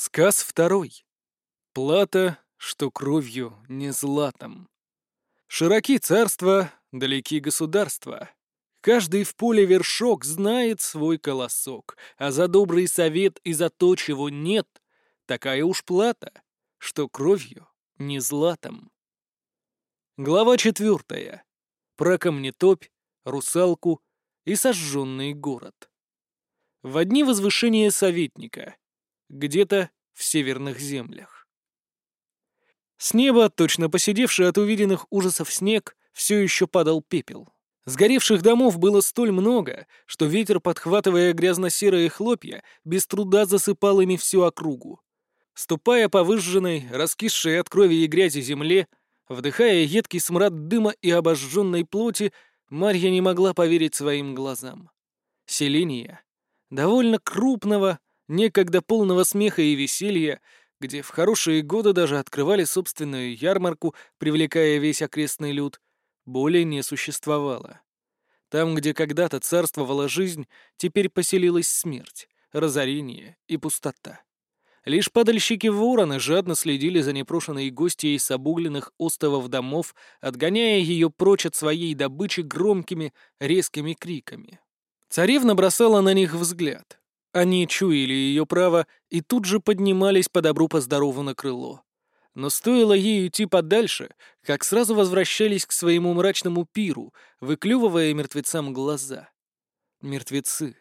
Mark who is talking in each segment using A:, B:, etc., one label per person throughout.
A: Сказ второй. Плата, что кровью не златом. Широки царства, далеки государства. Каждый в поле вершок знает свой колосок, а за добрый совет и за то, чего нет, такая уж плата, что кровью не златом. Глава четвертая. Про камнетопь, русалку и сожженный город. В одни возвышения советника — где-то в северных землях. С неба, точно посидевший от увиденных ужасов снег, все еще падал пепел. Сгоревших домов было столь много, что ветер, подхватывая грязно-серые хлопья, без труда засыпал ими всю округу. Ступая по выжженной, раскисшей от крови и грязи земле, вдыхая едкий смрад дыма и обожженной плоти, Марья не могла поверить своим глазам. Селение, довольно крупного, некогда полного смеха и веселья, где в хорошие годы даже открывали собственную ярмарку, привлекая весь окрестный люд, более не существовало. Там, где когда-то царствовала жизнь, теперь поселилась смерть, разорение и пустота. Лишь падальщики-вороны жадно следили за непрошенной гостьей с обугленных остовов домов, отгоняя ее прочь от своей добычи громкими, резкими криками. Царевна бросала на них взгляд, они чуяли ее право и тут же поднимались по добру по здорову на крыло. Но стоило ей идти подальше, как сразу возвращались к своему мрачному пиру, выклювывая мертвецам глаза. Мертвецы.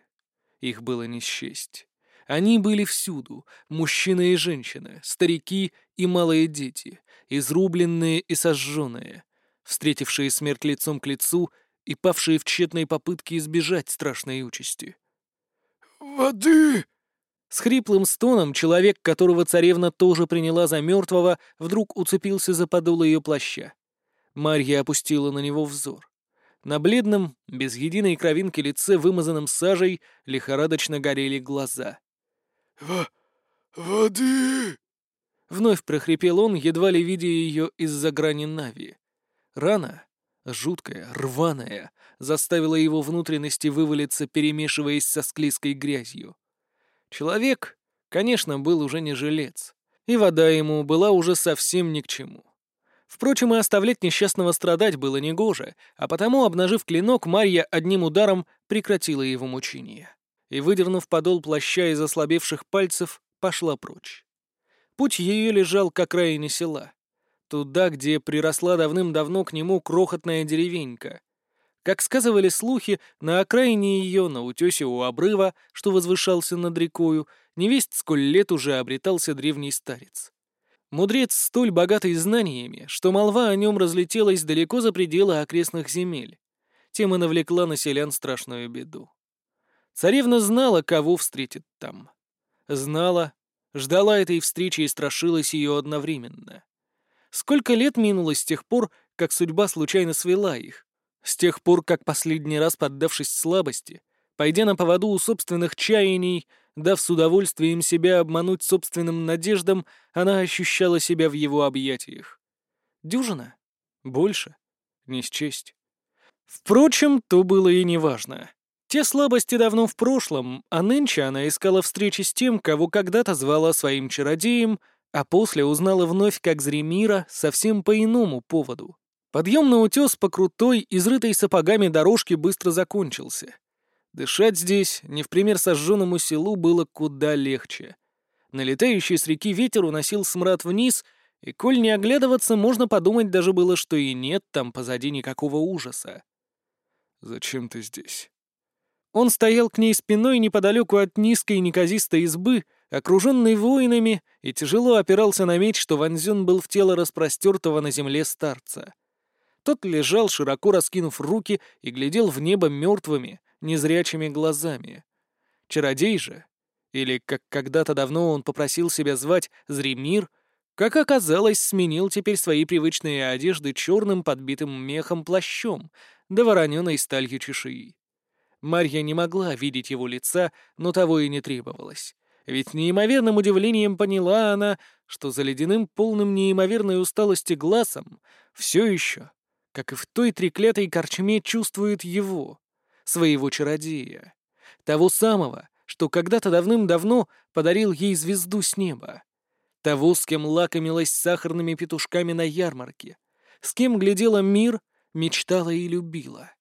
A: Их было не счесть. Они были всюду, мужчины и женщины, старики и малые дети, изрубленные и сожженные, встретившие смерть лицом к лицу и павшие в тщетной попытке избежать страшной участи.
B: «Воды!»
A: С хриплым стоном человек, которого царевна тоже приняла за мертвого, вдруг уцепился за подол ее плаща. Марья опустила на него взор. На бледном, без единой кровинки лице, вымазанном сажей, лихорадочно горели глаза.
B: В «Воды!»
A: Вновь прохрипел он, едва ли видя ее из-за грани Нави. Рана, жуткая, рваная, заставила его внутренности вывалиться, перемешиваясь со склизкой грязью. Человек, конечно, был уже не жилец, и вода ему была уже совсем ни к чему. Впрочем, и оставлять несчастного страдать было негоже, а потому, обнажив клинок, Марья одним ударом прекратила его мучение. И, выдернув подол плаща из ослабевших пальцев, пошла прочь. Путь ее лежал к окраине села. Туда, где приросла давным-давно к нему крохотная деревенька, как сказывали слухи, на окраине ее, на утесе у обрыва, что возвышался над рекою, невесть сколь лет уже обретался древний старец. Мудрец столь богатый знаниями, что молва о нем разлетелась далеко за пределы окрестных земель. Тем и навлекла на селян страшную беду. Царевна знала, кого встретит там. Знала, ждала этой встречи и страшилась ее одновременно. Сколько лет минуло с тех пор, как судьба случайно свела их, с тех пор, как последний раз поддавшись слабости, пойдя на поводу у собственных чаяний, дав с удовольствием себя обмануть собственным надеждам, она ощущала себя в его объятиях. Дюжина? Больше? Не счесть. Впрочем, то было и неважно. Те слабости давно в прошлом, а нынче она искала встречи с тем, кого когда-то звала своим чародеем, а после узнала вновь как Зремира совсем по иному поводу. Подъем на утес по крутой, изрытой сапогами дорожке быстро закончился. Дышать здесь, не в пример сожженному селу, было куда легче. Налетающий с реки ветер уносил смрад вниз, и, коль не оглядываться, можно подумать даже было, что и нет там позади никакого ужаса.
B: «Зачем ты здесь?»
A: Он стоял к ней спиной неподалеку от низкой неказистой избы, окруженной воинами, и тяжело опирался на меч, что вонзен был в тело распростертого на земле старца. Тот лежал, широко раскинув руки, и глядел в небо мертвыми, незрячими глазами. Чародей же, или, как когда-то давно он попросил себя звать Зремир, как оказалось, сменил теперь свои привычные одежды черным подбитым мехом плащом, да вороненой сталью чешуи. Марья не могла видеть его лица, но того и не требовалось. Ведь неимоверным удивлением поняла она, что за ледяным, полным неимоверной усталости глазом все еще как и в той треклятой корчме чувствует его, своего чародея. Того самого, что когда-то давным-давно подарил ей звезду с неба. Того, с кем лакомилась сахарными петушками на ярмарке, с кем глядела мир, мечтала и любила.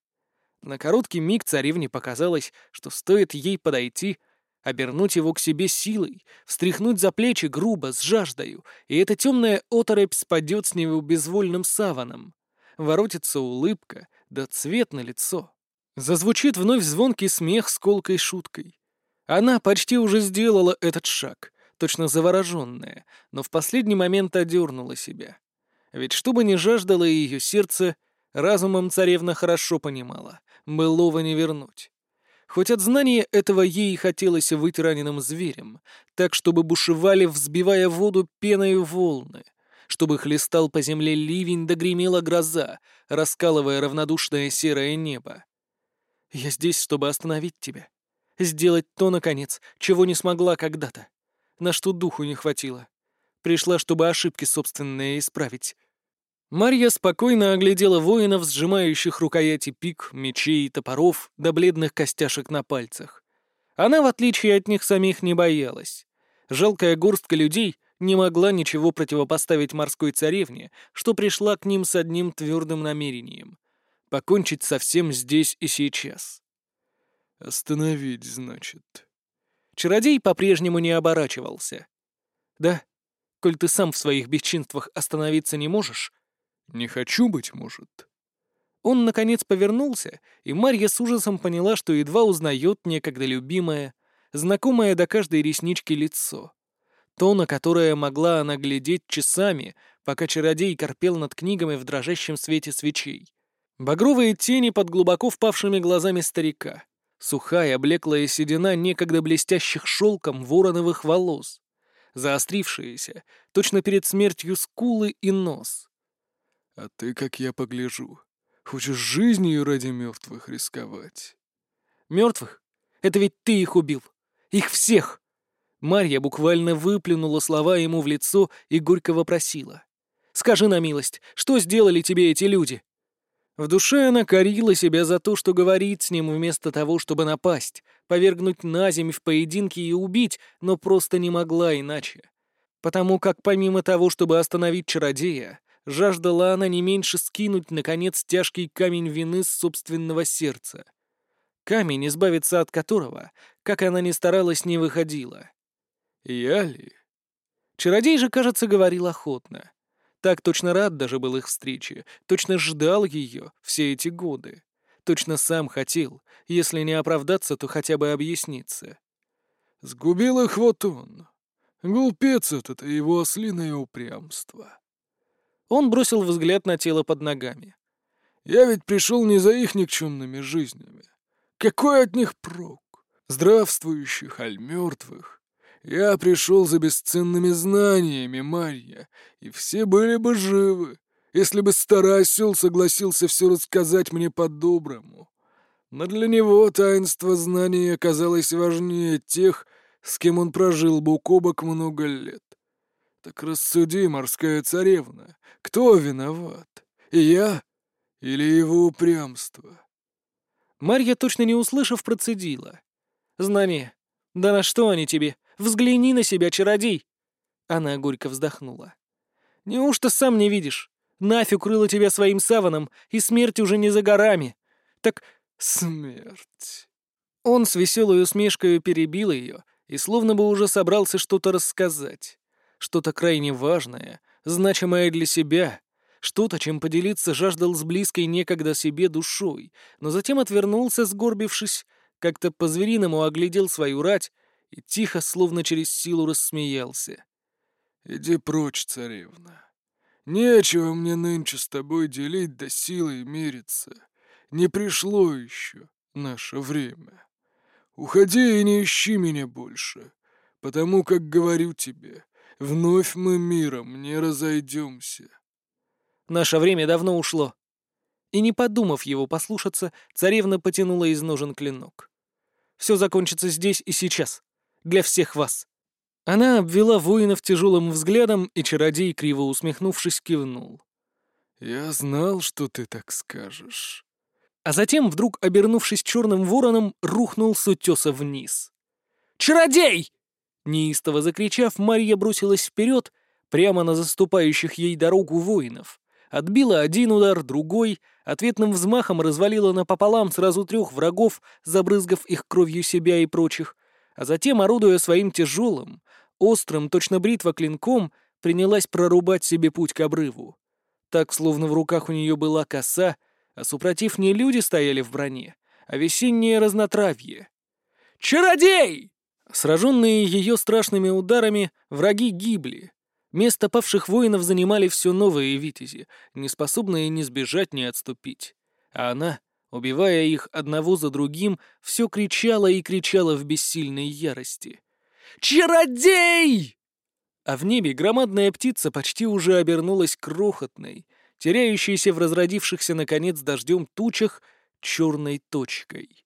A: На короткий миг царевне показалось, что стоит ей подойти, обернуть его к себе силой, встряхнуть за плечи грубо, с жаждою, и эта темная оторопь спадет с него безвольным саваном. Воротится улыбка, да цвет на лицо. Зазвучит вновь звонкий смех с колкой шуткой. Она почти уже сделала этот шаг, точно завороженная, но в последний момент одернула себя. Ведь что бы ни жаждало ее сердце, разумом царевна хорошо понимала, былого не вернуть. Хоть от знания этого ей хотелось быть раненым зверем, так, чтобы бушевали, взбивая воду пеною волны, чтобы хлестал по земле ливень да гремела гроза, раскалывая равнодушное серое небо. «Я здесь, чтобы остановить тебя. Сделать то, наконец, чего не смогла когда-то. На что духу не хватило. Пришла, чтобы ошибки собственные исправить. Марья спокойно оглядела воинов, сжимающих рукояти пик, мечей, топоров до бледных костяшек на пальцах. Она, в отличие от них самих, не боялась. Жалкая горстка людей не могла ничего противопоставить морской царевне, что пришла к ним с одним твердым намерением — покончить со всем здесь и сейчас.
B: «Остановить, значит».
A: Чародей по-прежнему не оборачивался. «Да, коль ты сам в своих бесчинствах остановиться не можешь,
B: не хочу, быть может.
A: Он, наконец, повернулся, и Марья с ужасом поняла, что едва узнает некогда любимое, знакомое до каждой реснички лицо. То, на которое могла она глядеть часами, пока чародей корпел над книгами в дрожащем свете свечей. Багровые тени под глубоко впавшими глазами старика. Сухая, блеклая седина некогда блестящих шелком вороновых волос. Заострившиеся, точно перед смертью скулы и нос.
B: А ты, как я погляжу, хочешь жизнью ради мертвых рисковать.
A: Мертвых? Это ведь ты их убил. Их всех. Марья буквально выплюнула слова ему в лицо и горько вопросила. «Скажи на милость, что сделали тебе эти люди?» В душе она корила себя за то, что говорит с ним вместо того, чтобы напасть, повергнуть на земь в поединке и убить, но просто не могла иначе. Потому как помимо того, чтобы остановить чародея, Жаждала она не меньше скинуть, наконец, тяжкий камень вины с собственного сердца. Камень, избавиться от которого, как она ни старалась, не выходила.
B: «Я ли?»
A: Чародей же, кажется, говорил охотно. Так точно рад даже был их встрече, точно ждал ее все эти годы. Точно сам хотел, если не оправдаться, то хотя бы объясниться.
B: «Сгубил их вот он. Глупец этот и его ослиное упрямство».
A: Он бросил взгляд на тело под ногами.
B: «Я ведь пришел не за их никчемными жизнями. Какой от них прок? Здравствующих, аль мертвых? Я пришел за бесценными знаниями, Марья, и все были бы живы, если бы старый осел согласился все рассказать мне по-доброму. Но для него таинство знаний оказалось важнее тех, с кем он прожил бок о бок много лет. Так рассуди, морская царевна, кто виноват? Я или его упрямство?
A: Марья, точно не услышав, процедила. «Знание. Да на что они тебе? Взгляни на себя, чародей!» Она горько вздохнула. «Неужто сам не видишь? Нафиг укрыла тебя своим саваном, и смерть уже не за горами. Так
B: смерть...»
A: Он с веселой усмешкой перебил ее и словно бы уже собрался что-то рассказать. Что-то крайне важное, значимое для себя, что-то, чем поделиться жаждал с близкой некогда себе душой, но затем отвернулся, сгорбившись, как-то по-звериному оглядел свою рать и тихо, словно через силу, рассмеялся.
B: «Иди прочь, царевна. Нечего мне нынче с тобой делить да силой мериться. Не пришло еще наше время. Уходи и не ищи меня больше, потому как говорю тебе, Вновь мы миром не разойдемся.
A: Наше время давно ушло. И не подумав его послушаться, царевна потянула из ножен клинок. Все закончится здесь и сейчас. Для всех вас. Она обвела воинов тяжелым взглядом, и чародей, криво усмехнувшись, кивнул.
B: «Я знал, что ты так скажешь».
A: А затем, вдруг обернувшись черным вороном, рухнул с утеса вниз. Чародей!» Неистово закричав, Марья бросилась вперед, прямо на заступающих ей дорогу воинов. Отбила один удар, другой, ответным взмахом развалила напополам сразу трех врагов, забрызгав их кровью себя и прочих, а затем, орудуя своим тяжелым, острым, точно бритва клинком, принялась прорубать себе путь к обрыву. Так, словно в руках у нее была коса, а супротив не люди стояли в броне, а весеннее разнотравье. «Чародей!» Сраженные ее страшными ударами, враги гибли. Место павших воинов занимали все новые витязи, не способные ни сбежать, ни отступить. А она, убивая их одного за другим, все кричала и кричала в бессильной ярости. «Чародей!» А в небе громадная птица почти уже обернулась крохотной, теряющейся в разродившихся наконец дождем тучах черной точкой.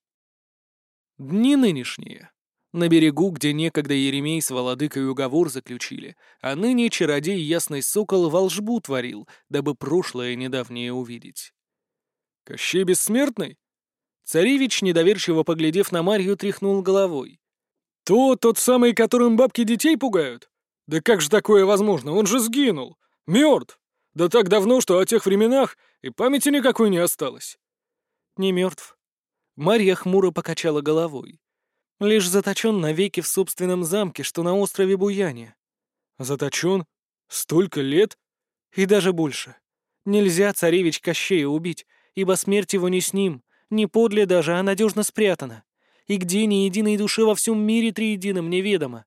A: Дни нынешние на берегу, где некогда Еремей с Володыкой уговор заключили, а ныне чародей Ясный Сокол волжбу творил, дабы прошлое недавнее увидеть. «Кощей Бессмертный?» Царевич, недоверчиво поглядев на Марью, тряхнул головой. «То тот самый, которым бабки детей пугают? Да как же такое возможно? Он же сгинул! Мертв! Да так давно, что о тех временах и памяти никакой не осталось!» «Не мертв». Марья хмуро покачала головой. Лишь заточен навеки в собственном замке, что на острове Буяне. Заточен? Столько лет? И даже больше. Нельзя царевич Кощея убить, ибо смерть его не с ним, не подле даже, а надежно спрятана. И где ни единой души во всем мире триедином неведомо.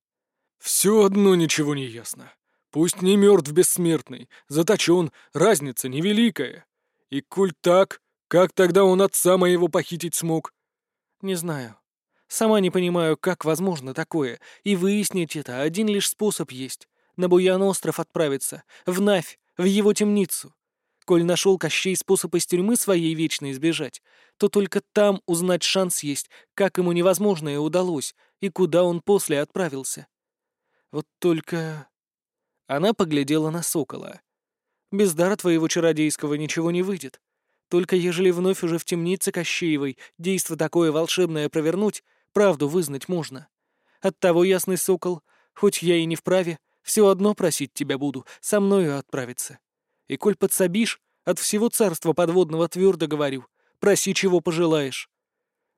A: Все одно ничего не ясно. Пусть не мертв бессмертный, заточен, разница невеликая. И коль так, как тогда он отца моего похитить смог? Не знаю. Сама не понимаю, как возможно такое, и выяснить это один лишь способ есть — на Буян-остров отправиться, в Навь, в его темницу. Коль нашел Кощей способ из тюрьмы своей вечно избежать, то только там узнать шанс есть, как ему невозможное удалось и куда он после отправился. Вот только... Она поглядела на сокола. Без дара твоего чародейского ничего не выйдет. Только ежели вновь уже в темнице Кощеевой действо такое волшебное провернуть, Правду вызнать можно. Оттого, ясный сокол, хоть я и не вправе, все одно просить тебя буду, со мною отправиться. И коль подсобишь, от всего царства подводного твердо говорю, проси, чего пожелаешь.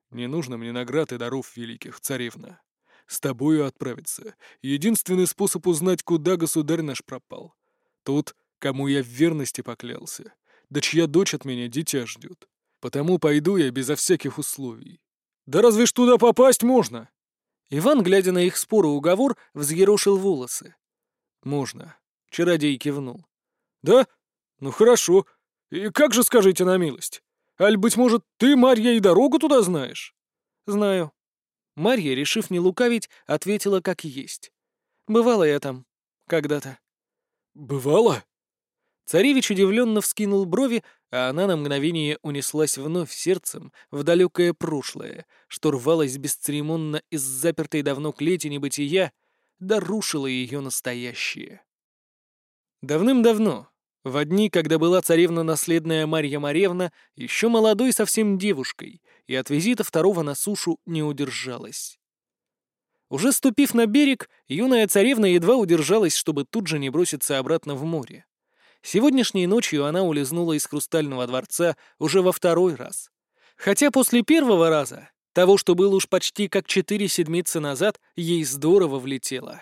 A: Не нужно мне наград и даров великих, царевна. С тобою отправиться. Единственный способ узнать, куда государь наш пропал. Тот, кому я в верности поклялся, да чья дочь от меня дитя ждет. Потому пойду я безо всяких условий. Да разве ж туда попасть можно?» Иван, глядя на их спор и уговор, взъерошил волосы. «Можно», — чародей кивнул. «Да? Ну хорошо. И как же, скажите на милость? Аль, быть может, ты, Марья, и дорогу туда знаешь?» «Знаю». Марья, решив не лукавить, ответила как есть. «Бывала я там. Когда-то». «Бывала?» Царевич удивленно вскинул брови, а она на мгновение унеслась вновь сердцем в далекое прошлое, что рвалось бесцеремонно из запертой давно клети небытия, да рушило ее настоящее. Давным-давно, в дни, когда была царевна-наследная Марья Маревна, еще молодой совсем девушкой, и от визита второго на сушу не удержалась. Уже ступив на берег, юная царевна едва удержалась, чтобы тут же не броситься обратно в море. Сегодняшней ночью она улизнула из Хрустального дворца уже во второй раз. Хотя после первого раза, того, что было уж почти как четыре седмицы назад, ей здорово влетело.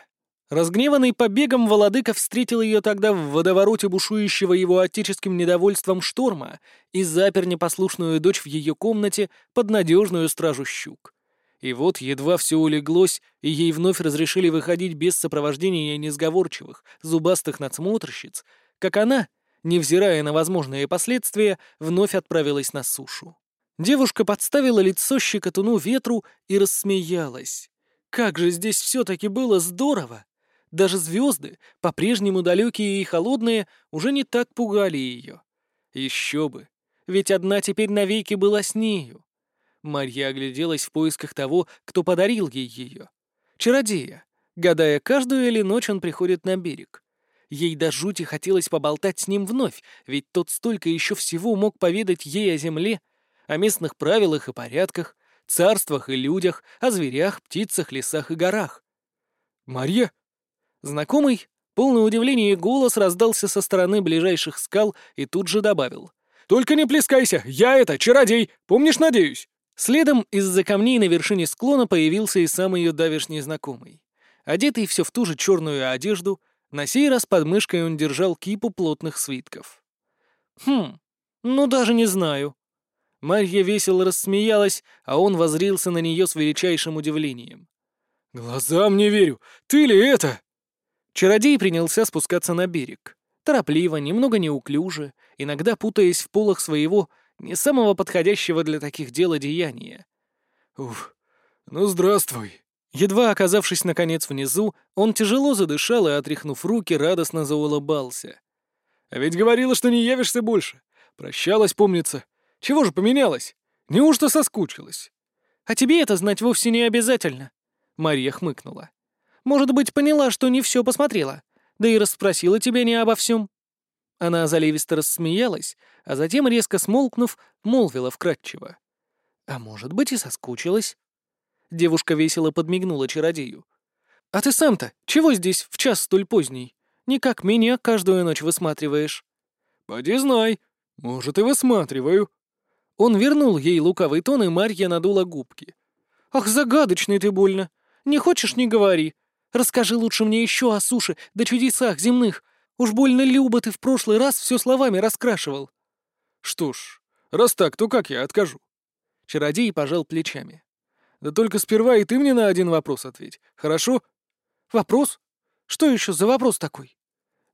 A: Разгневанный побегом Володыка встретил ее тогда в водовороте бушующего его отеческим недовольством шторма и запер непослушную дочь в ее комнате под надежную стражу щук. И вот едва все улеглось, и ей вновь разрешили выходить без сопровождения несговорчивых, зубастых надсмотрщиц, как она, невзирая на возможные последствия, вновь отправилась на сушу. Девушка подставила лицо щекотуну ветру и рассмеялась. Как же здесь все-таки было здорово! Даже звезды, по-прежнему далекие и холодные, уже не так пугали ее. Еще бы! Ведь одна теперь навеки была с нею. Марья огляделась в поисках того, кто подарил ей ее. Чародея, гадая, каждую ли ночь он приходит на берег. Ей до жути хотелось поболтать с ним вновь, ведь тот столько еще всего мог поведать ей о земле, о местных правилах и порядках, царствах и людях, о зверях, птицах, лесах и горах.
B: «Марья?»
A: Знакомый, полный удивления голос раздался со стороны ближайших скал и тут же добавил.
B: «Только не плескайся! Я это, чародей! Помнишь, надеюсь?»
A: Следом из-за камней на вершине склона появился и сам ее давешний знакомый. Одетый все в ту же черную одежду, на сей раз под мышкой он держал кипу плотных свитков. «Хм, ну даже не знаю». Марья весело рассмеялась, а он возрился на нее с величайшим удивлением.
B: «Глазам не верю! Ты ли это?»
A: Чародей принялся спускаться на берег. Торопливо, немного неуклюже, иногда путаясь в полах своего не самого подходящего для таких дел одеяния.
B: «Уф, ну здравствуй!»
A: Едва оказавшись наконец внизу, он тяжело задышал и, отряхнув руки, радостно заулыбался.
B: «А ведь говорила, что не явишься больше. Прощалась, помнится. Чего же поменялось? Неужто соскучилась?»
A: «А тебе это знать вовсе не обязательно», — Марья хмыкнула. «Может быть, поняла, что не все посмотрела, да и расспросила тебя не обо всем. Она заливисто рассмеялась, а затем, резко смолкнув, молвила вкратчиво. «А может быть, и соскучилась?» Девушка весело подмигнула чародею. «А ты сам-то чего здесь в час столь поздний? Не как меня каждую ночь высматриваешь».
B: «Поди знай. Может, и высматриваю».
A: Он вернул ей луковый тон, и Марья надула губки. «Ах, загадочный ты больно. Не хочешь — не говори. Расскажи лучше мне еще о суше да чудесах земных, Уж больно любо ты в прошлый раз все словами раскрашивал.
B: Что ж, раз так, то как я откажу?
A: Чародей пожал плечами.
B: Да только сперва и ты мне на один вопрос ответь, хорошо?
A: Вопрос? Что еще за вопрос такой?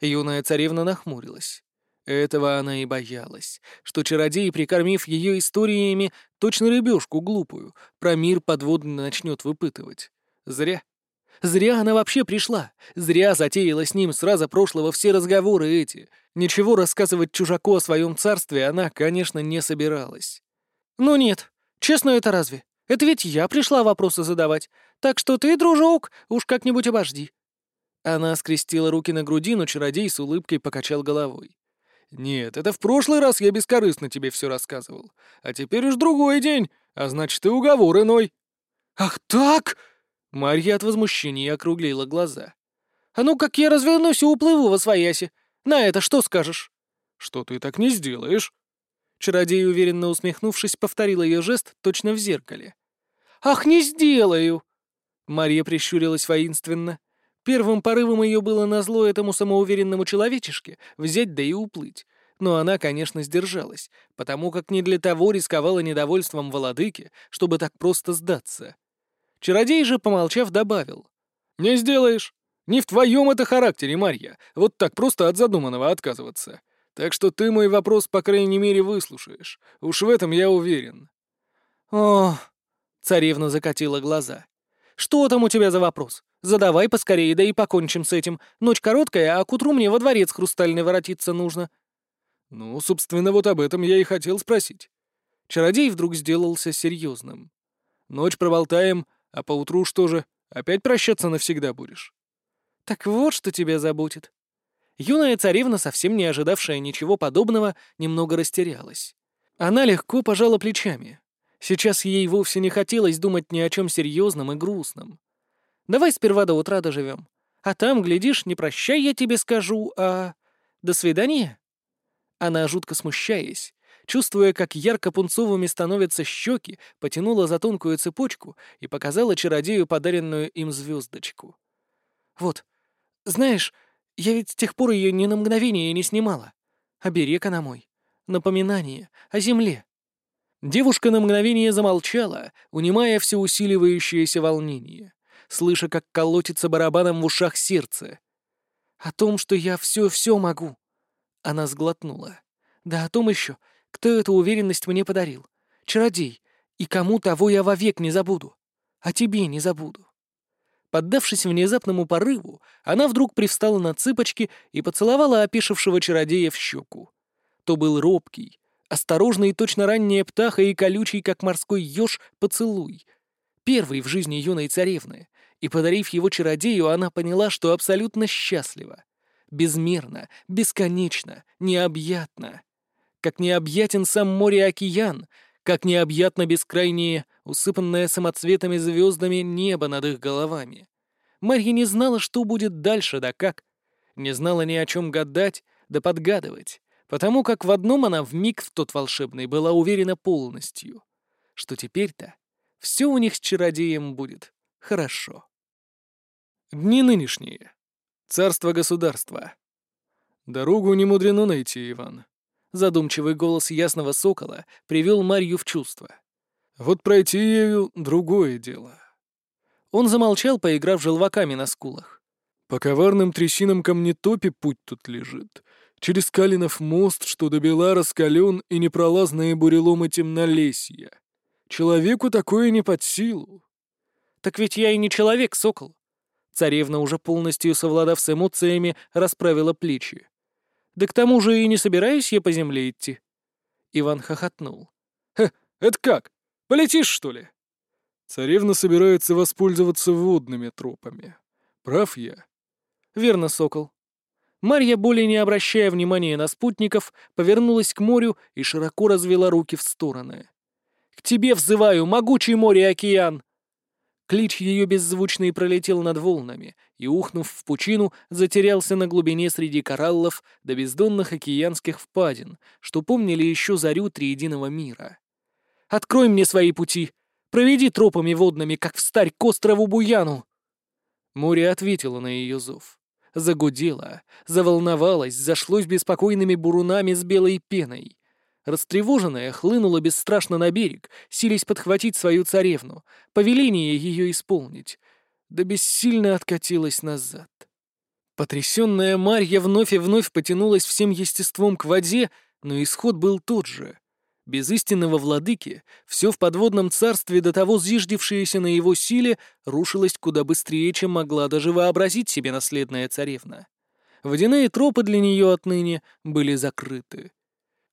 A: Юная царевна нахмурилась. Этого она и боялась, что чародей, прикормив ее историями, точно рыбешку глупую, про мир подводный начнет выпытывать. Зря. Зря она вообще пришла. Зря затеяла с ним сразу прошлого все разговоры эти. Ничего рассказывать чужаку о своем царстве она, конечно, не собиралась. «Ну нет, честно это разве? Это ведь я пришла вопросы задавать. Так что ты, дружок, уж как-нибудь обожди». Она скрестила руки на груди, но чародей с улыбкой покачал головой.
B: «Нет, это в прошлый раз я бескорыстно тебе все рассказывал. А теперь уж другой день, а значит, и уговор иной».
A: «Ах так!» Марья от возмущения округлила глаза. «А ну как я развернусь и уплыву во свояси? На это что скажешь?»
B: «Что ты так не сделаешь?»
A: Чародей, уверенно усмехнувшись, повторил ее жест точно в зеркале. «Ах, не сделаю!» Марья прищурилась воинственно. Первым порывом ее было назло этому самоуверенному человечешке взять да и уплыть. Но она, конечно, сдержалась, потому как не для того рисковала недовольством владыки, чтобы так просто сдаться. Чародей же, помолчав, добавил.
B: «Не сделаешь. Не в твоем это характере, Марья, вот так просто от задуманного отказываться. Так что ты мой вопрос, по крайней мере, выслушаешь. Уж в этом я уверен».
A: «О...» — царевна закатила глаза. «Что там у тебя за вопрос? Задавай поскорее, да и покончим с этим. Ночь короткая, а к утру мне во дворец хрустальный воротиться нужно».
B: «Ну, собственно, вот об этом я и хотел спросить».
A: Чародей вдруг сделался серьезным.
B: «Ночь проболтаем, а поутру что же, опять прощаться навсегда будешь?
A: Так вот, что тебя заботит. Юная царевна, совсем не ожидавшая ничего подобного, немного растерялась. Она легко пожала плечами. Сейчас ей вовсе не хотелось думать ни о чем серьезном и грустном. Давай сперва до утра доживем. А там, глядишь, не прощай я тебе скажу, а... До свидания. Она, жутко смущаясь, Чувствуя, как ярко-пунцовыми становятся щеки, потянула за тонкую цепочку и показала чародею подаренную им звездочку. «Вот, знаешь, я ведь с тех пор ее ни на мгновение не снимала. Оберег она мой. Напоминание о земле». Девушка на мгновение замолчала, унимая все усиливающееся волнение, слыша, как колотится барабаном в ушах сердце. «О том, что я все-все могу». Она сглотнула. «Да о том еще, кто эту уверенность мне подарил? Чародей. И кому того я вовек не забуду. А тебе не забуду. Поддавшись внезапному порыву, она вдруг привстала на цыпочки и поцеловала опешившего чародея в щеку. То был робкий, осторожный точно ранняя птаха и колючий, как морской еж, поцелуй. Первый в жизни юной царевны. И, подарив его чародею, она поняла, что абсолютно счастлива. Безмерно, бесконечно, необъятно как необъятен сам море-океан, как необъятно бескрайнее усыпанное самоцветами звездами небо над их головами. Марья не знала, что будет дальше, да как. Не знала ни о чем гадать, да подгадывать, потому как в одном она в миг в тот волшебный была уверена полностью, что теперь-то все у них с чародеем будет хорошо. Дни нынешние. Царство-государство. Дорогу не мудрено найти, Иван. Задумчивый голос ясного сокола привел Марью в чувство. Вот пройти ею — другое дело. Он замолчал, поиграв желваками на скулах. По коварным трясинам камнетопи путь тут лежит. Через Калинов мост, что до бела раскален, и непролазные буреломы темнолесья. Человеку такое не под силу. Так ведь я и не человек, сокол. Царевна, уже полностью совладав с эмоциями, расправила плечи. Да к тому же и не собираюсь я по земле идти. Иван хохотнул. «Ха, это как? Полетишь, что ли?» Царевна собирается воспользоваться водными тропами. Прав я? Верно, сокол. Марья, более не обращая внимания на спутников, повернулась к морю и широко развела руки в стороны. «К тебе взываю, могучий море и океан! Клич ее беззвучный пролетел над волнами и, ухнув в пучину, затерялся на глубине среди кораллов до бездонных океанских впадин, что помнили еще зарю триединого мира. «Открой мне свои пути! Проведи тропами водными, как встарь к острову Буяну!» Море ответило на ее зов. Загудело, заволновалось, зашлось беспокойными бурунами с белой пеной. Растревоженная хлынула бесстрашно на берег, силясь подхватить свою царевну, повеление ее исполнить, да бессильно откатилась назад. Потрясенная Марья вновь и вновь потянулась всем естеством к воде, но исход был тот же. Без истинного владыки все в подводном царстве, до того зиждевшееся на его силе, рушилось куда быстрее, чем могла даже вообразить себе наследная царевна. Водяные тропы для нее отныне были закрыты.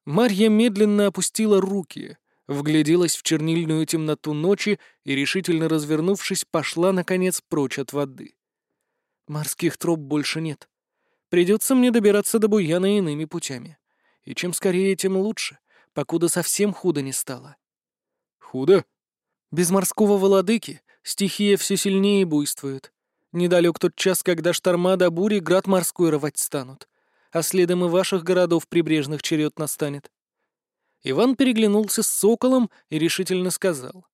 A: Марья медленно опустила руки, вгляделась в чернильную темноту ночи и, решительно развернувшись, пошла, наконец, прочь от воды. Морских троп больше нет. Придется мне добираться до Буяна иными путями. И чем скорее, тем лучше, покуда совсем худо не стало. Худо? Без морского владыки стихия все сильнее буйствует. Недалек тот час, когда шторма до бури град морской рвать станут а следом и ваших городов прибрежных черед настанет. Иван переглянулся с соколом и решительно сказал.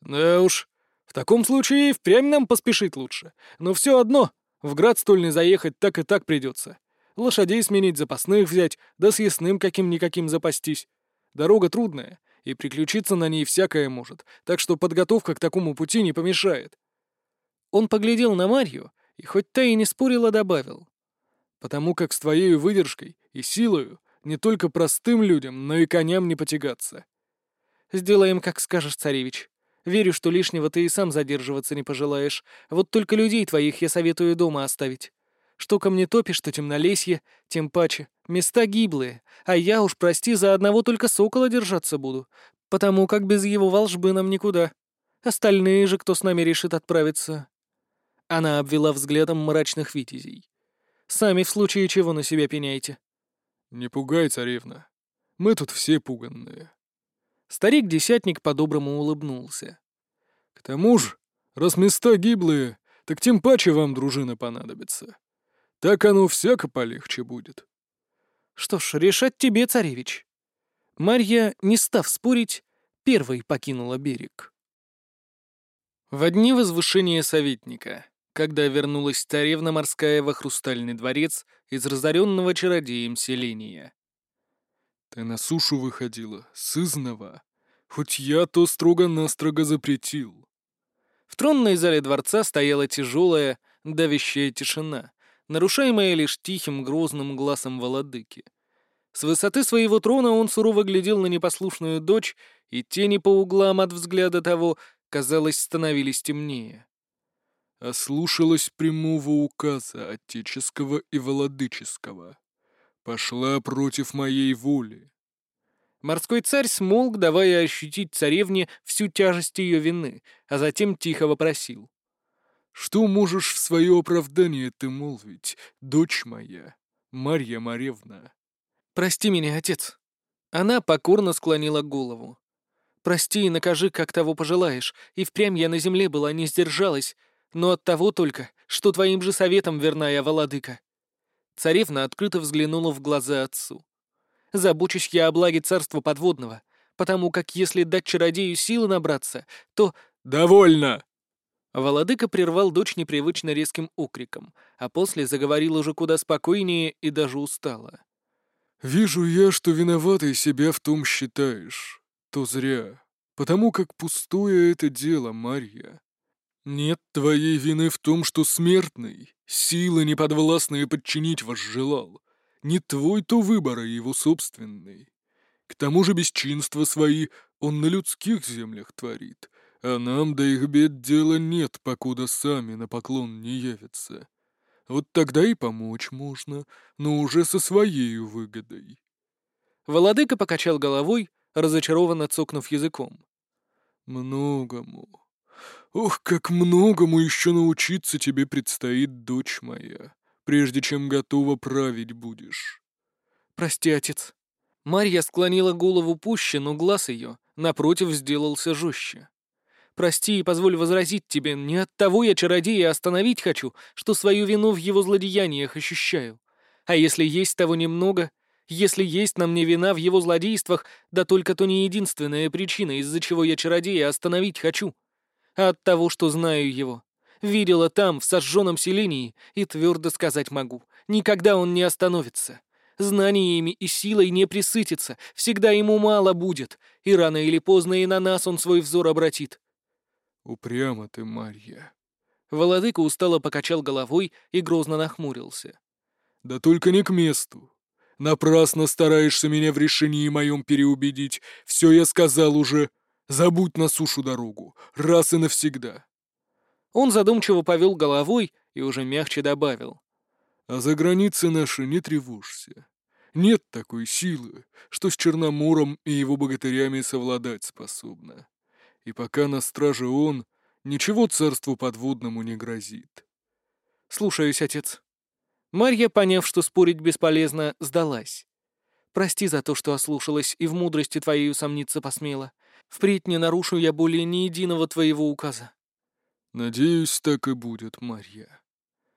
A: «Да уж, в таком случае впрямь нам поспешить лучше. Но все одно, в град стольный заехать так и так придется. Лошадей сменить, запасных взять, да с ясным каким-никаким запастись. Дорога трудная, и приключиться на ней всякое может, так что подготовка к такому пути не помешает». Он поглядел на Марью, и хоть та и не спорила, добавил потому как с твоей выдержкой и силою не только простым людям, но и коням не потягаться. Сделаем, как скажешь, царевич. Верю, что лишнего ты и сам задерживаться не пожелаешь. Вот только людей твоих я советую дома оставить. Что ко мне топишь, что темнолесье, тем паче. Места гиблые, а я уж, прости, за одного только сокола держаться буду, потому как без его волжбы нам никуда. Остальные же, кто с нами решит отправиться...» Она обвела взглядом мрачных витязей. Сами в случае чего на себя пеняйте».
B: «Не пугай, царевна. Мы тут все пуганные».
A: Старик-десятник по-доброму улыбнулся.
B: «К тому же, раз места гиблые, так тем паче вам дружина понадобится. Так оно всяко полегче будет».
A: «Что ж, решать тебе, царевич». Марья, не став спорить, первой покинула берег. В одни возвышения советника когда вернулась царевна морская во хрустальный дворец из разоренного чародеем селения.
B: «Ты на сушу выходила, сызнова. Хоть я то строго-настрого запретил».
A: В тронной зале дворца стояла тяжелая, давящая тишина, нарушаемая лишь тихим грозным глазом володыки. С высоты своего трона он сурово глядел на непослушную дочь, и тени по углам от взгляда того, казалось, становились темнее
B: ослушалась прямого указа отеческого и владыческого. Пошла против моей воли.
A: Морской царь смолк, давая ощутить царевне всю тяжесть ее вины, а затем тихо вопросил.
B: «Что можешь в свое оправдание ты молвить, дочь моя, Марья Маревна?»
A: «Прости меня, отец». Она покорно склонила голову. Прости и накажи, как того пожелаешь, и впрямь я на земле была, не сдержалась, но от того только, что твоим же советом верна я, владыка». Царевна открыто взглянула в глаза отцу. «Забочусь я о благе царства подводного, потому как если дать чародею силы набраться, то...»
B: «Довольно!»
A: Володыка прервал дочь непривычно резким окриком, а после заговорил уже куда спокойнее и даже устало.
B: «Вижу я, что виноватой себя в том считаешь. То зря. Потому как пустое это дело, Марья. Нет твоей вины в том, что смертный, силы неподвластные подчинить вас желал. Не твой то выбор, а его собственный. К тому же бесчинства свои он на людских землях творит, а нам до их бед дела нет, покуда сами на поклон не явятся. Вот тогда и помочь можно, но уже со своей выгодой.
A: Володыка покачал головой, разочарованно цокнув языком.
B: Многому. Ох, как многому еще научиться тебе предстоит, дочь моя, прежде чем готова править будешь.
A: Прости, отец. Марья склонила голову пуще, но глаз ее, напротив, сделался жестче. Прости и позволь возразить тебе, не от того я чародея остановить хочу, что свою вину в его злодеяниях ощущаю. А если есть того немного, если есть на мне вина в его злодействах, да только то не единственная причина, из-за чего я чародея остановить хочу, а от того, что знаю его. Видела там, в сожженном селении, и твердо сказать могу, никогда он не остановится. Знаниями и силой не присытится, всегда ему мало будет, и рано или поздно и на нас он свой взор обратит.
B: «Упрямо ты, Марья».
A: Володыка устало покачал головой и грозно нахмурился.
B: «Да только не к месту. Напрасно стараешься меня в решении моем переубедить. Все я сказал уже. Забудь на сушу дорогу. Раз и навсегда».
A: Он задумчиво повел головой и уже мягче добавил.
B: «А за границы наши не тревожься. Нет такой силы, что с Черномором и его богатырями совладать способна. И пока на страже он, ничего царству подводному не грозит.
A: Слушаюсь, отец. Марья, поняв, что спорить бесполезно, сдалась. Прости за то, что ослушалась и в мудрости твоей усомниться посмела. Впредь не нарушу я более ни единого твоего указа.
B: Надеюсь, так и будет, Марья.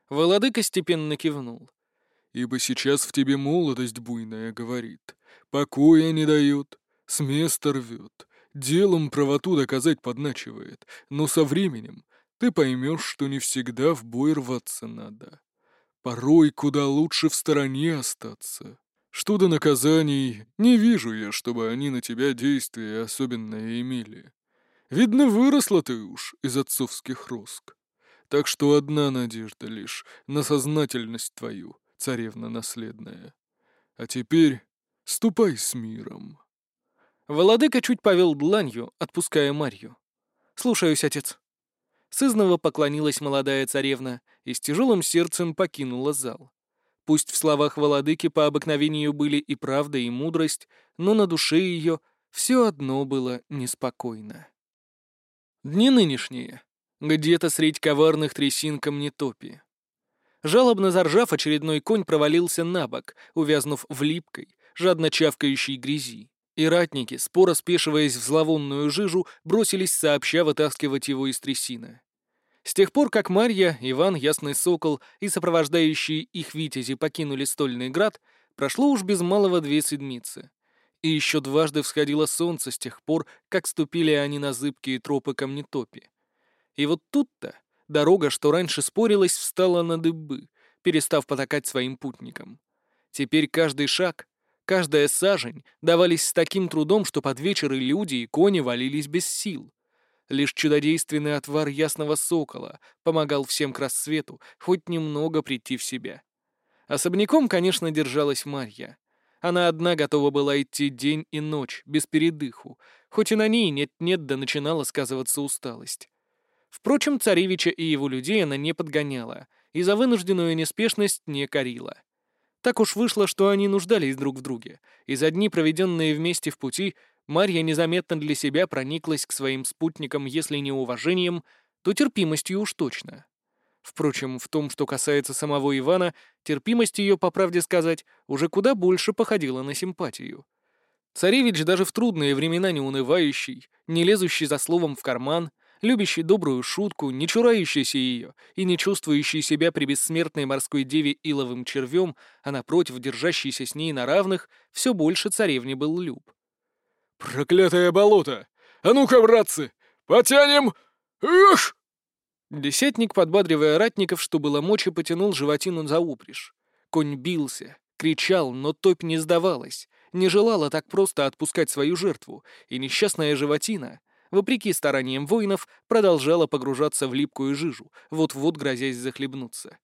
A: Володыка степенно кивнул.
B: Ибо сейчас в тебе молодость буйная говорит, покоя не дает, с места рвет, Делом правоту доказать подначивает, но со временем ты поймешь, что не всегда в бой рваться надо. Порой куда лучше в стороне остаться. Что до наказаний, не вижу я, чтобы они на тебя действия особенное имели. Видно, выросла ты уж из отцовских роск. Так что одна надежда лишь на сознательность твою, царевна наследная. А теперь ступай с миром.
A: Володыка чуть повел дланью, отпуская Марью. «Слушаюсь, отец». Сызнова поклонилась молодая царевна и с тяжелым сердцем покинула зал. Пусть в словах Володыки по обыкновению были и правда, и мудрость, но на душе ее все одно было неспокойно. Дни нынешние. Где-то средь коварных трясин камнетопи. Жалобно заржав, очередной конь провалился на бок, увязнув в липкой, жадно чавкающей грязи и ратники, споро спешиваясь в зловонную жижу, бросились сообща вытаскивать его из трясины. С тех пор, как Марья, Иван, Ясный Сокол и сопровождающие их витязи покинули Стольный град, прошло уж без малого две седмицы. И еще дважды всходило солнце с тех пор, как ступили они на зыбкие тропы камнетопи. И вот тут-то дорога, что раньше спорилась, встала на дыбы, перестав потакать своим путникам. Теперь каждый шаг Каждая сажень давались с таким трудом, что под вечер и люди, и кони валились без сил. Лишь чудодейственный отвар ясного сокола помогал всем к рассвету хоть немного прийти в себя. Особняком, конечно, держалась Марья. Она одна готова была идти день и ночь, без передыху, хоть и на ней нет-нет да начинала сказываться усталость. Впрочем, царевича и его людей она не подгоняла и за вынужденную неспешность не корила. Так уж вышло, что они нуждались друг в друге, и за дни, проведенные вместе в пути, Марья незаметно для себя прониклась к своим спутникам, если не уважением, то терпимостью уж точно. Впрочем, в том, что касается самого Ивана, терпимость ее, по правде сказать, уже куда больше походила на симпатию. Царевич даже в трудные времена не унывающий, не лезущий за словом в карман, любящий добрую шутку, не чурающийся ее и не чувствующий себя при бессмертной морской деве иловым червем, а напротив, держащийся с ней на равных, все больше царевне был люб.
B: «Проклятое болото! А ну-ка, братцы, потянем! Эх!»
A: Десятник, подбадривая ратников, что было мочи, потянул животину за упряжь. Конь бился, кричал, но топь не сдавалась, не желала так просто отпускать свою жертву, и несчастная животина, вопреки стараниям воинов, продолжала погружаться в липкую жижу, вот-вот грозясь захлебнуться.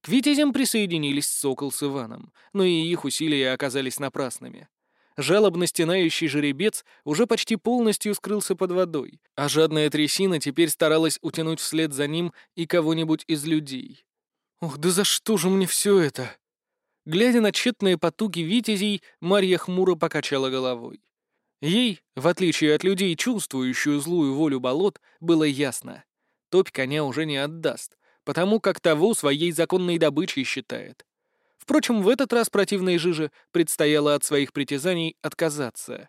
A: К витязям присоединились Сокол с Иваном, но и их усилия оказались напрасными. Жалобно стенающий жеребец уже почти полностью скрылся под водой, а жадная трясина теперь старалась утянуть вслед за ним и кого-нибудь из людей. «Ох, да за что же мне все это?» Глядя на тщетные потуги витязей, Марья хмуро покачала головой. Ей, в отличие от людей, чувствующую злую волю болот, было ясно. Топь коня уже не отдаст, потому как того своей законной добычей считает. Впрочем, в этот раз противной жиже предстояло от своих притязаний отказаться.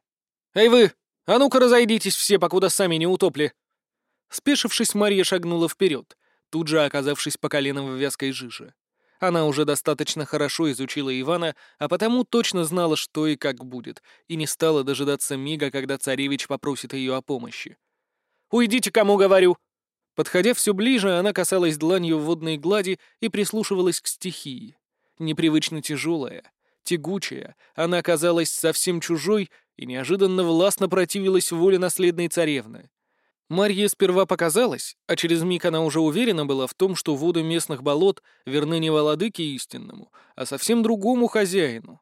A: «Эй вы! А ну-ка разойдитесь все, покуда сами не утопли!» Спешившись, Марья шагнула вперед, тут же оказавшись по колено в вязкой жиже. Она уже достаточно хорошо изучила Ивана, а потому точно знала, что и как будет, и не стала дожидаться мига, когда царевич попросит ее о помощи. «Уйдите, кому говорю!» Подходя все ближе, она касалась дланью водной глади и прислушивалась к стихии непривычно тяжелая, тягучая, она казалась совсем чужой и неожиданно властно противилась воле наследной царевны. Марье сперва показалось, а через миг она уже уверена была в том, что воды местных болот верны не владыке истинному, а совсем другому хозяину.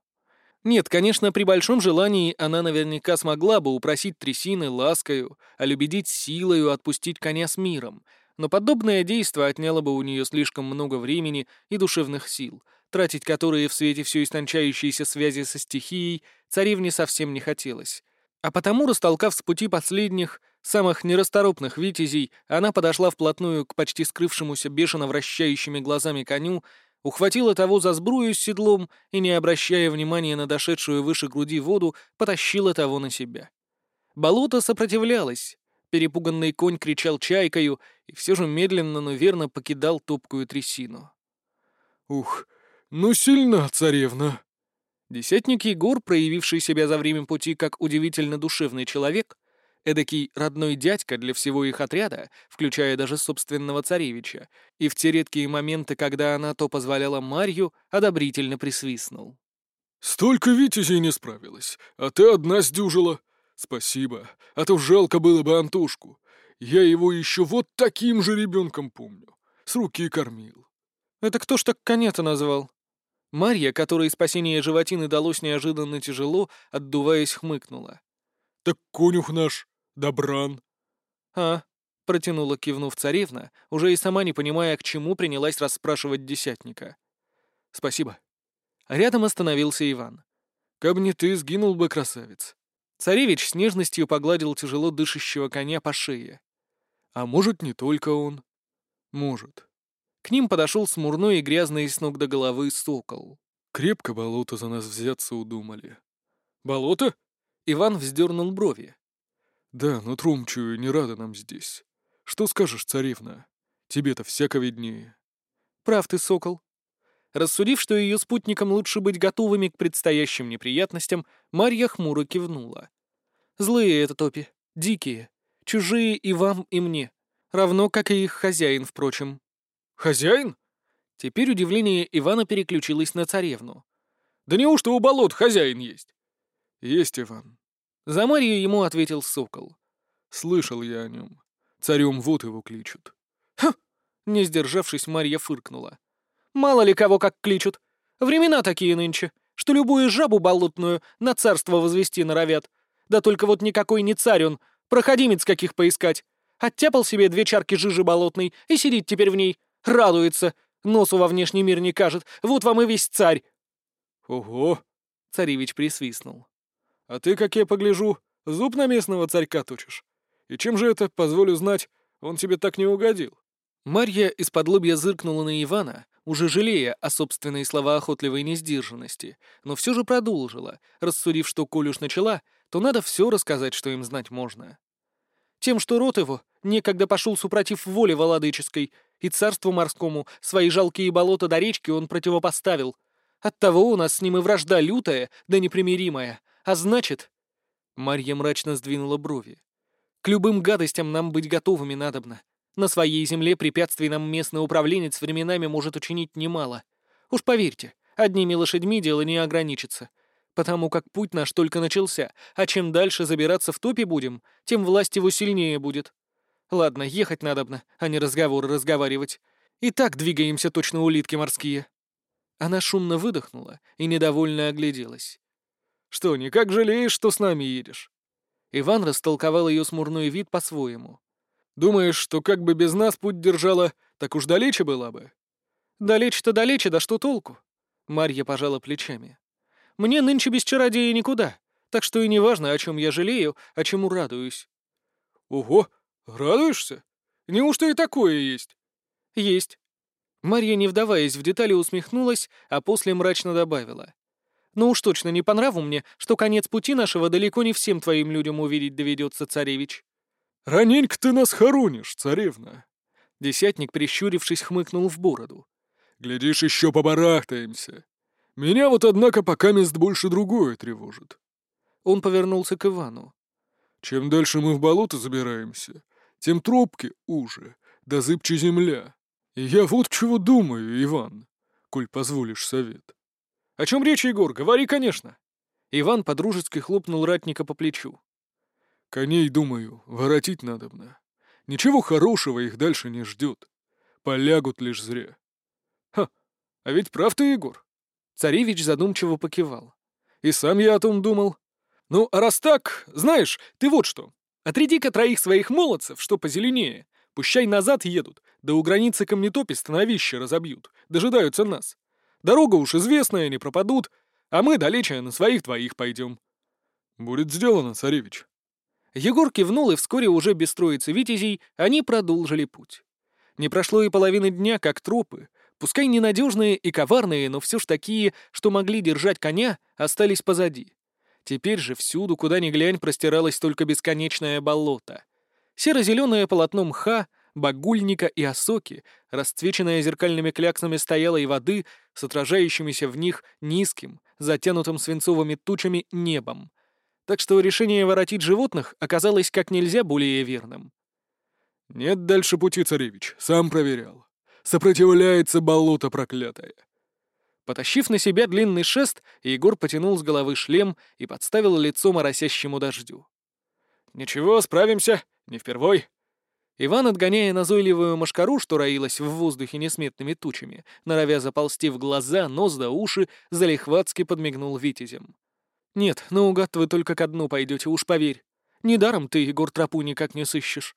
A: Нет, конечно, при большом желании она наверняка смогла бы упросить трясины ласкою, а любедить силою отпустить коня с миром, но подобное действо отняло бы у нее слишком много времени и душевных сил, тратить которые в свете все истончающейся связи со стихией царевне совсем не хотелось. А потому, растолкав с пути последних, самых нерасторопных витязей, она подошла вплотную к почти скрывшемуся бешено вращающими глазами коню, ухватила того за сбрую с седлом и, не обращая внимания на дошедшую выше груди воду, потащила того на себя. Болото сопротивлялось. Перепуганный конь кричал чайкою и все же медленно, но верно покидал топкую трясину.
B: «Ух, «Ну, сильна царевна!»
A: Десятник Егор, проявивший себя за время пути как удивительно душевный человек, эдакий родной дядька для всего их отряда, включая даже собственного царевича, и в те редкие моменты, когда она то позволяла Марью, одобрительно присвистнул.
B: «Столько витязей не справилась, а ты одна сдюжила. Спасибо, а то жалко было бы Антошку. Я его еще вот таким же ребенком помню. С руки кормил».
A: «Это кто ж так коня-то назвал?» Марья, которой спасение животины далось неожиданно тяжело, отдуваясь, хмыкнула.
B: «Так конюх наш, Добран».
A: «А», — протянула, кивнув царевна, уже и сама не понимая, к чему принялась расспрашивать десятника. «Спасибо». Рядом остановился Иван.
B: «Каб не ты, сгинул бы, красавец».
A: Царевич с нежностью погладил тяжело дышащего коня по шее.
B: «А может, не только он?»
A: «Может». К ним подошел смурной и грязный с ног до головы сокол.
B: «Крепко болото за нас взяться удумали».
A: «Болото?» Иван вздернул брови.
B: «Да, но Трумчую не рада нам здесь. Что скажешь, царевна? Тебе-то всяко виднее».
A: «Прав ты, сокол». Рассудив, что ее спутникам лучше быть готовыми к предстоящим неприятностям, Марья хмуро кивнула. «Злые это топи, дикие, чужие и вам, и мне, равно как и их хозяин, впрочем».
B: «Хозяин?»
A: Теперь удивление Ивана переключилось на царевну.
B: «Да неужто у болот хозяин есть?» «Есть, Иван».
A: За Марию ему ответил сокол.
B: «Слышал я о нем. Царем вот его кличут».
A: «Ха!» Не сдержавшись, Марья фыркнула. «Мало ли кого как кличут. Времена такие нынче, что любую жабу болотную на царство возвести норовят. Да только вот никакой не царь он, проходимец каких поискать. Оттяпал себе две чарки жижи болотной и сидит теперь в ней. Радуется. Носу во внешний мир не кажет. Вот вам и весь царь.
B: Ого!
A: Царевич присвистнул.
B: А ты, как я погляжу, зуб на местного царька точишь. И чем же это, позволю знать, он тебе так не угодил?
A: Марья из-под лобья зыркнула на Ивана, уже жалея о собственной словоохотливой несдержанности, но все же продолжила, рассудив, что коль уж начала, то надо все рассказать, что им знать можно. Тем, что род его некогда пошел супротив воли владыческой, и царству морскому свои жалкие болота до речки он противопоставил. Оттого у нас с ним и вражда лютая, да непримиримая. А значит...» Марья мрачно сдвинула брови. «К любым гадостям нам быть готовыми надобно. На своей земле препятствий нам местный управленец временами может учинить немало. Уж поверьте, одними лошадьми дело не ограничится. Потому как путь наш только начался, а чем дальше забираться в топе будем, тем власть его сильнее будет. Ладно, ехать надобно, а не разговоры разговаривать. И так двигаемся точно улитки морские». Она шумно выдохнула и недовольно огляделась. «Что, никак жалеешь, что с нами едешь?» Иван растолковал ее смурной вид по-своему. «Думаешь, что как бы без нас путь держала, так уж далече была бы?» «Далече-то далече, да что толку?» Марья пожала плечами. «Мне нынче без чародея никуда, так что и не важно, о чем я жалею, а чему радуюсь».
B: «Ого, радуешься? Неужто и такое есть?»
A: «Есть». Марья, не вдаваясь в детали, усмехнулась, а после мрачно добавила. «Ну уж точно не по нраву мне, что конец пути нашего далеко не всем твоим людям увидеть доведется, царевич».
B: «Раненько ты нас хоронишь, царевна!»
A: Десятник, прищурившись, хмыкнул в бороду.
B: «Глядишь, еще побарахтаемся. Меня вот, однако, пока мест больше другое тревожит».
A: Он повернулся к Ивану.
B: «Чем дальше мы в болото забираемся, тем тропки уже, да зыбче земля. И я вот чего думаю, Иван, коль позволишь совет».
A: «О чем речь, Егор? Говори, конечно!» Иван подружески хлопнул ратника по плечу.
B: Коней, думаю, воротить надобно. Ничего хорошего их дальше не ждет. Полягут лишь зря.
A: Ха, а ведь прав ты, Егор. Царевич задумчиво покивал. И сам я о том думал. Ну, а раз так, знаешь, ты вот что. Отряди-ка троих своих молодцев, что позеленее. Пущай назад едут, да у границы камнетопи становище разобьют, дожидаются нас. Дорога уж известная, не пропадут, а мы далече на своих двоих пойдем.
B: Будет сделано, царевич.
A: Егор кивнул, и вскоре уже без троицы витязей они продолжили путь. Не прошло и половины дня, как тропы, пускай ненадежные и коварные, но все ж такие, что могли держать коня, остались позади. Теперь же всюду, куда ни глянь, простиралось только бесконечное болото. Серо-зеленое полотно мха, багульника и осоки, расцвеченное зеркальными кляксами стоялой воды с отражающимися в них низким, затянутым свинцовыми тучами небом, так что решение воротить животных оказалось как нельзя более верным.
B: «Нет дальше пути, царевич, сам проверял. Сопротивляется болото проклятое».
A: Потащив на себя длинный шест, Егор потянул с головы шлем и подставил лицо моросящему дождю. «Ничего, справимся, не впервой». Иван, отгоняя назойливую машкару, что роилась в воздухе несметными тучами, норовя заползти в глаза, нос да уши, залихватски подмигнул витязем. «Нет, наугад вы только ко дну пойдете, уж поверь. Недаром ты, Егор, тропу никак не сыщешь».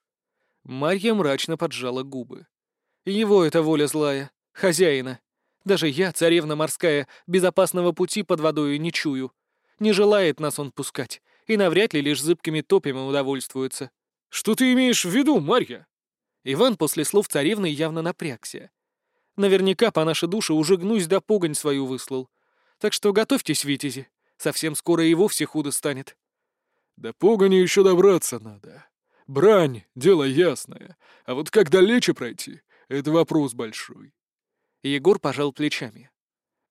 A: Марья мрачно поджала губы. «Его это воля злая, хозяина. Даже я, царевна морская, безопасного пути под водою не чую. Не желает нас он пускать, и навряд ли лишь зыбкими топями удовольствуется». «Что ты имеешь в виду, Марья?» Иван после слов царевны явно напрягся. Наверняка по нашей душе уже гнусь да погонь свою выслал. Так что готовьтесь, витязи. Совсем скоро и вовсе худо станет.
B: До погони еще добраться надо. Брань — дело ясное, а вот как далече пройти — это вопрос большой.
A: Егор пожал плечами.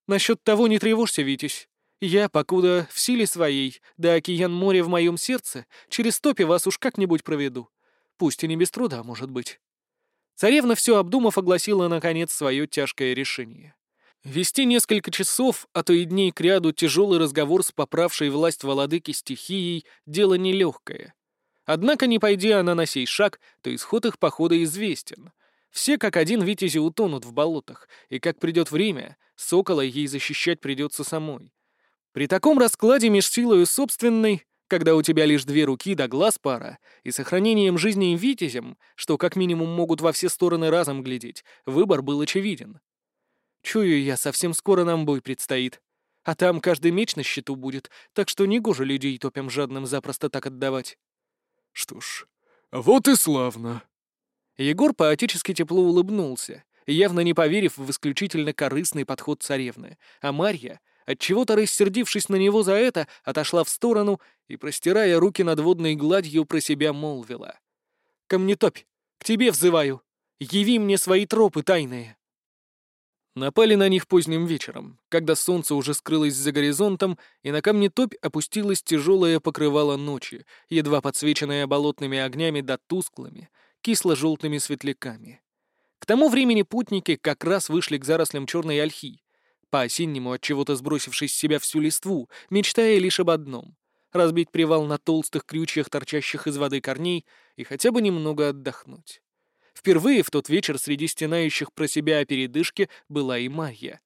A: Насчет того не тревожься, Витязь. Я, покуда в силе своей, да океан моря в моем сердце, через топи вас уж как-нибудь проведу. Пусть и не без труда, может быть. Царевна, все обдумав, огласила, наконец, свое тяжкое решение. Вести несколько часов, а то и дней кряду тяжелый разговор с поправшей власть владыки стихией — дело нелегкое. Однако, не пойди она на сей шаг, то исход их похода известен. Все как один витязи утонут в болотах, и как придет время, сокола ей защищать придется самой. При таком раскладе меж силою собственной, когда у тебя лишь две руки да глаз пара, и сохранением жизни витязем, что как минимум могут во все стороны разом глядеть, выбор был очевиден. Чую я, совсем скоро нам бой предстоит. А там каждый меч на счету будет, так что негоже людей топям жадным запросто так отдавать.
B: Что ж, вот и славно.
A: Егор поотечески тепло улыбнулся, явно не поверив в исключительно корыстный подход царевны, а Марья, отчего-то рассердившись на него за это, отошла в сторону и, простирая руки над водной гладью, про себя молвила. Камнетопь, к тебе взываю! Яви мне свои тропы тайные!» Напали на них поздним вечером, когда солнце уже скрылось за горизонтом, и на камне топь опустилось тяжелое покрывало ночи, едва подсвеченное болотными огнями да тусклыми, кисло-желтыми светляками. К тому времени путники как раз вышли к зарослям черной ольхи, по-осеннему от чего-то сбросившись с себя всю листву, мечтая лишь об одном — разбить привал на толстых крючьях, торчащих из воды корней, и хотя бы немного отдохнуть. Впервые в тот вечер среди стенающих про себя о передышке была и Марья.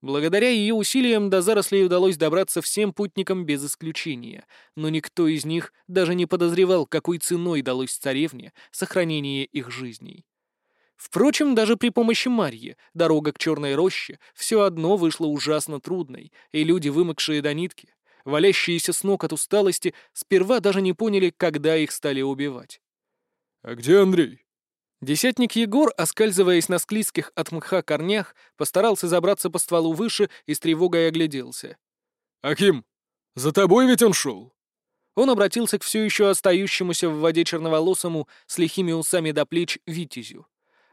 A: Благодаря ее усилиям до зарослей удалось добраться всем путникам без исключения, но никто из них даже не подозревал, какой ценой далось царевне сохранение их жизней. Впрочем, даже при помощи Марьи дорога к Черной роще все одно вышла ужасно трудной, и люди, вымокшие до нитки, валящиеся с ног от усталости, сперва даже не поняли, когда их стали убивать.
B: «А где Андрей?»
A: Десятник Егор, оскальзываясь на склизких от мха корнях, постарался забраться по стволу выше и с тревогой огляделся.
B: «Аким, за тобой ведь он шел?»
A: Он обратился к все еще остающемуся в воде черноволосому с лихими усами до плеч Витязю.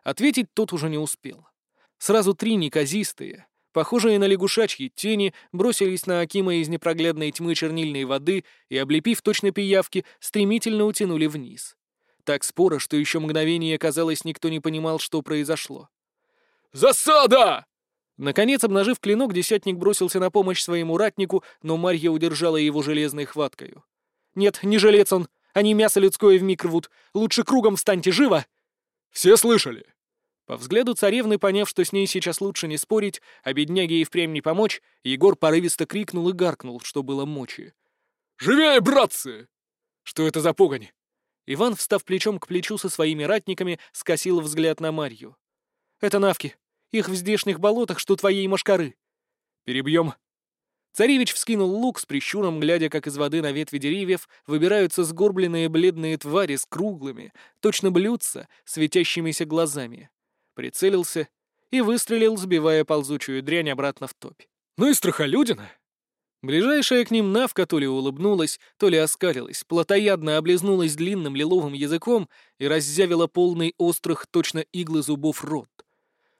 A: Ответить тот уже не успел. Сразу три неказистые, похожие на лягушачьи тени, бросились на Акима из непроглядной тьмы чернильной воды и, облепив точно пиявки, стремительно утянули вниз. Так споро, что еще мгновение казалось, никто не понимал, что произошло.
B: «Засада!»
A: Наконец, обнажив клинок, десятник бросился на помощь своему ратнику, но Марья удержала его железной хваткою. «Нет, не жилец он! Они мясо людское вмиг рвут! Лучше кругом встаньте, живо!»
B: «Все слышали?»
A: По взгляду царевны, поняв, что с ней сейчас лучше не спорить, а бедняге и впрямь не помочь, Егор порывисто крикнул и гаркнул, что было мочи.
B: «Живее, братцы!»
A: «Что это за погонь? Иван, встав плечом к плечу со своими ратниками, скосил взгляд на Марью. «Это навки. Их в здешних болотах, что твоей машкары. Перебьем». Царевич вскинул лук с прищуром, глядя, как из воды на ветви деревьев выбираются сгорбленные бледные твари с круглыми, точно блюдца, светящимися глазами. Прицелился и выстрелил, сбивая ползучую дрянь обратно в топь.
B: «Ну и страхолюдина!»
A: Ближайшая к ним Навка то ли улыбнулась, то ли оскалилась, плотоядно облизнулась длинным лиловым языком и раззявила полный острых, точно иглы зубов рот,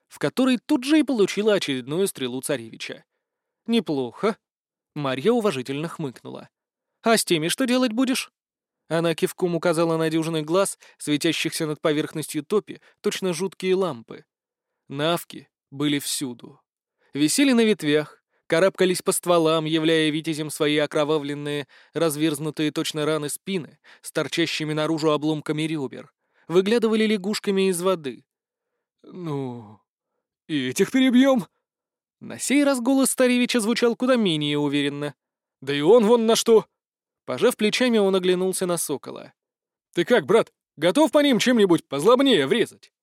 A: в который тут же и получила очередную стрелу царевича. «Неплохо», — Марья уважительно хмыкнула. «А с теми что делать будешь?» Она кивком указала на дюжины глаз, светящихся над поверхностью топи, точно жуткие лампы. Навки были всюду. Висели на ветвях, карабкались по стволам, являя витязем свои окровавленные, разверзнутые точно раны спины, с торчащими наружу обломками ребер. Выглядывали лягушками из воды.
B: «Ну, и этих перебьем?»
A: На сей раз голос Старевича звучал куда менее уверенно.
B: «Да и он вон на что!»
A: Пожав плечами, он оглянулся на сокола.
B: «Ты как, брат, готов по ним чем-нибудь позлобнее врезать?»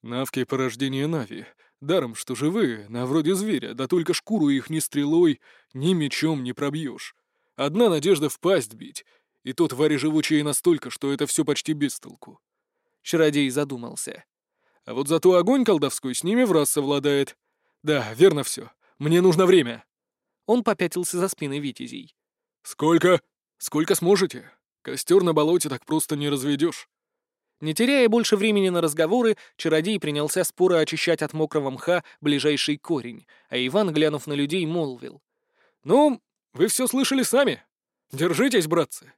A: «Навки порождение Нави. Даром, что живые, на вроде зверя, да только шкуру их ни стрелой, ни мечом не пробьешь. Одна надежда в пасть бить, и то твари живучие настолько, что это все почти без толку. Чародей задумался. А вот зато огонь колдовской с ними в раз совладает. Да, верно все. Мне нужно время. Он попятился за спиной витязей.
B: «Сколько? Сколько сможете? Костер на болоте так просто не разведешь.
A: Не теряя больше времени на разговоры, чародей принялся споро очищать от мокрого мха ближайший корень, а Иван, глянув на людей, молвил.
B: «Ну, вы все слышали сами. Держитесь, братцы!»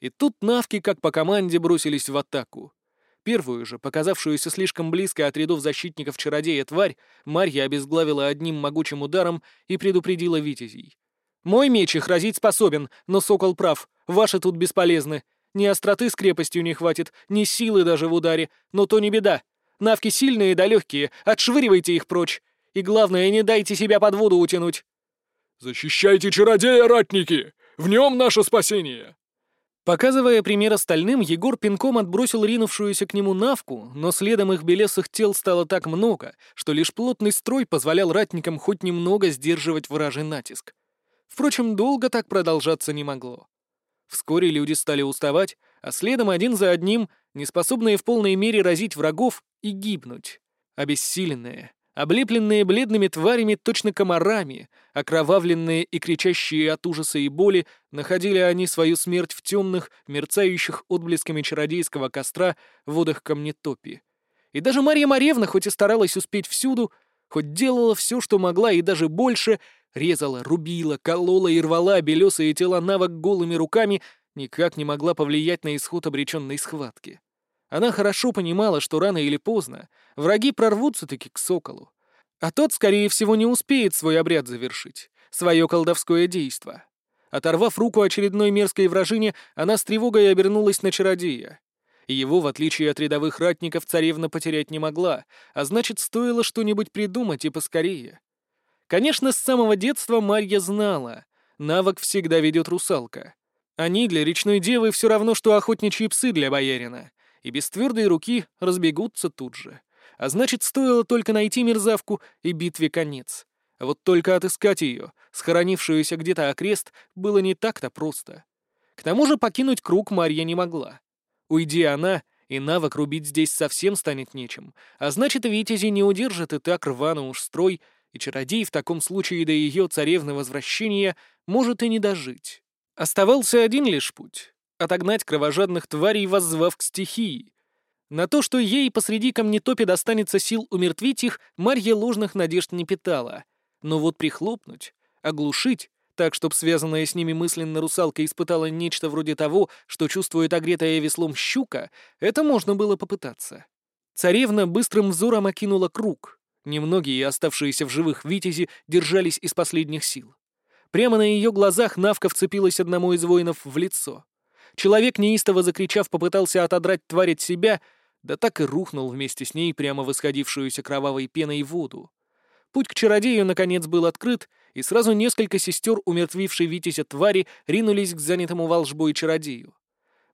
A: И тут навки, как по команде, бросились в атаку. Первую же, показавшуюся слишком близко от рядов защитников чародея тварь, Марья обезглавила одним могучим ударом и предупредила витязей. «Мой меч их разить способен, но сокол прав, ваши тут бесполезны. Ни остроты с крепостью не хватит, ни силы даже в ударе, но то не беда. Навки сильные да легкие, отшвыривайте их прочь. И главное, не дайте себя под воду утянуть.
B: «Защищайте чародея, ратники! В нем наше спасение!»
A: Показывая пример остальным, Егор пинком отбросил ринувшуюся к нему навку, но следом их белесых тел стало так много, что лишь плотный строй позволял ратникам хоть немного сдерживать вражий натиск. Впрочем, долго так продолжаться не могло. Вскоре люди стали уставать, а следом один за одним, неспособные в полной мере разить врагов и гибнуть. Обессиленные, Облепленные бледными тварями, точно комарами, окровавленные и кричащие от ужаса и боли, находили они свою смерть в темных, мерцающих отблесками чародейского костра водах камнетопи. И даже Марья Маревна, хоть и старалась успеть всюду, хоть делала все, что могла, и даже больше, резала, рубила, колола и рвала белесые тела навок голыми руками, никак не могла повлиять на исход обреченной схватки. Она хорошо понимала, что рано или поздно враги прорвутся-таки к соколу, а тот, скорее всего, не успеет свой обряд завершить, свое колдовское действо. Оторвав руку очередной мерзкой вражине, она с тревогой обернулась на чародея. Его, в отличие от рядовых ратников, царевна потерять не могла, а значит, стоило что-нибудь придумать и поскорее. Конечно, с самого детства Марья знала, навык всегда ведет русалка. Они для речной девы все равно, что охотничьи псы для боярина, и без твердой руки разбегутся тут же. А значит, стоило только найти мерзавку, и битве конец. Вот только отыскать ее, схоронившуюся где-то окрест, было не так-то просто. К тому же покинуть круг Марья не могла. Уйди она, и навык рубить здесь совсем станет нечем, а значит, Витязи не удержат и так рвано уж строй, и чародей в таком случае до ее царевны возвращения может и не дожить. Оставался один лишь путь — отогнать кровожадных тварей, воззвав к стихии. На то, что ей посреди камнетопи достанется сил умертвить их, Марья ложных надежд не питала. Но вот прихлопнуть, оглушить, так, чтоб связанная с ними мысленно русалка испытала нечто вроде того, что чувствует огретая веслом щука, это можно было попытаться. Царевна быстрым взором окинула круг. Немногие оставшиеся в живых витязи держались из последних сил. Прямо на ее глазах Навка вцепилась одному из воинов в лицо. Человек, неистово закричав, попытался отодрать тварь от себя, да так и рухнул вместе с ней прямо в исходившуюся кровавой пеной воду. Путь к чародею, наконец, был открыт, и сразу несколько сестер, умертвившей Витязя твари, ринулись к занятому волжбой чародею.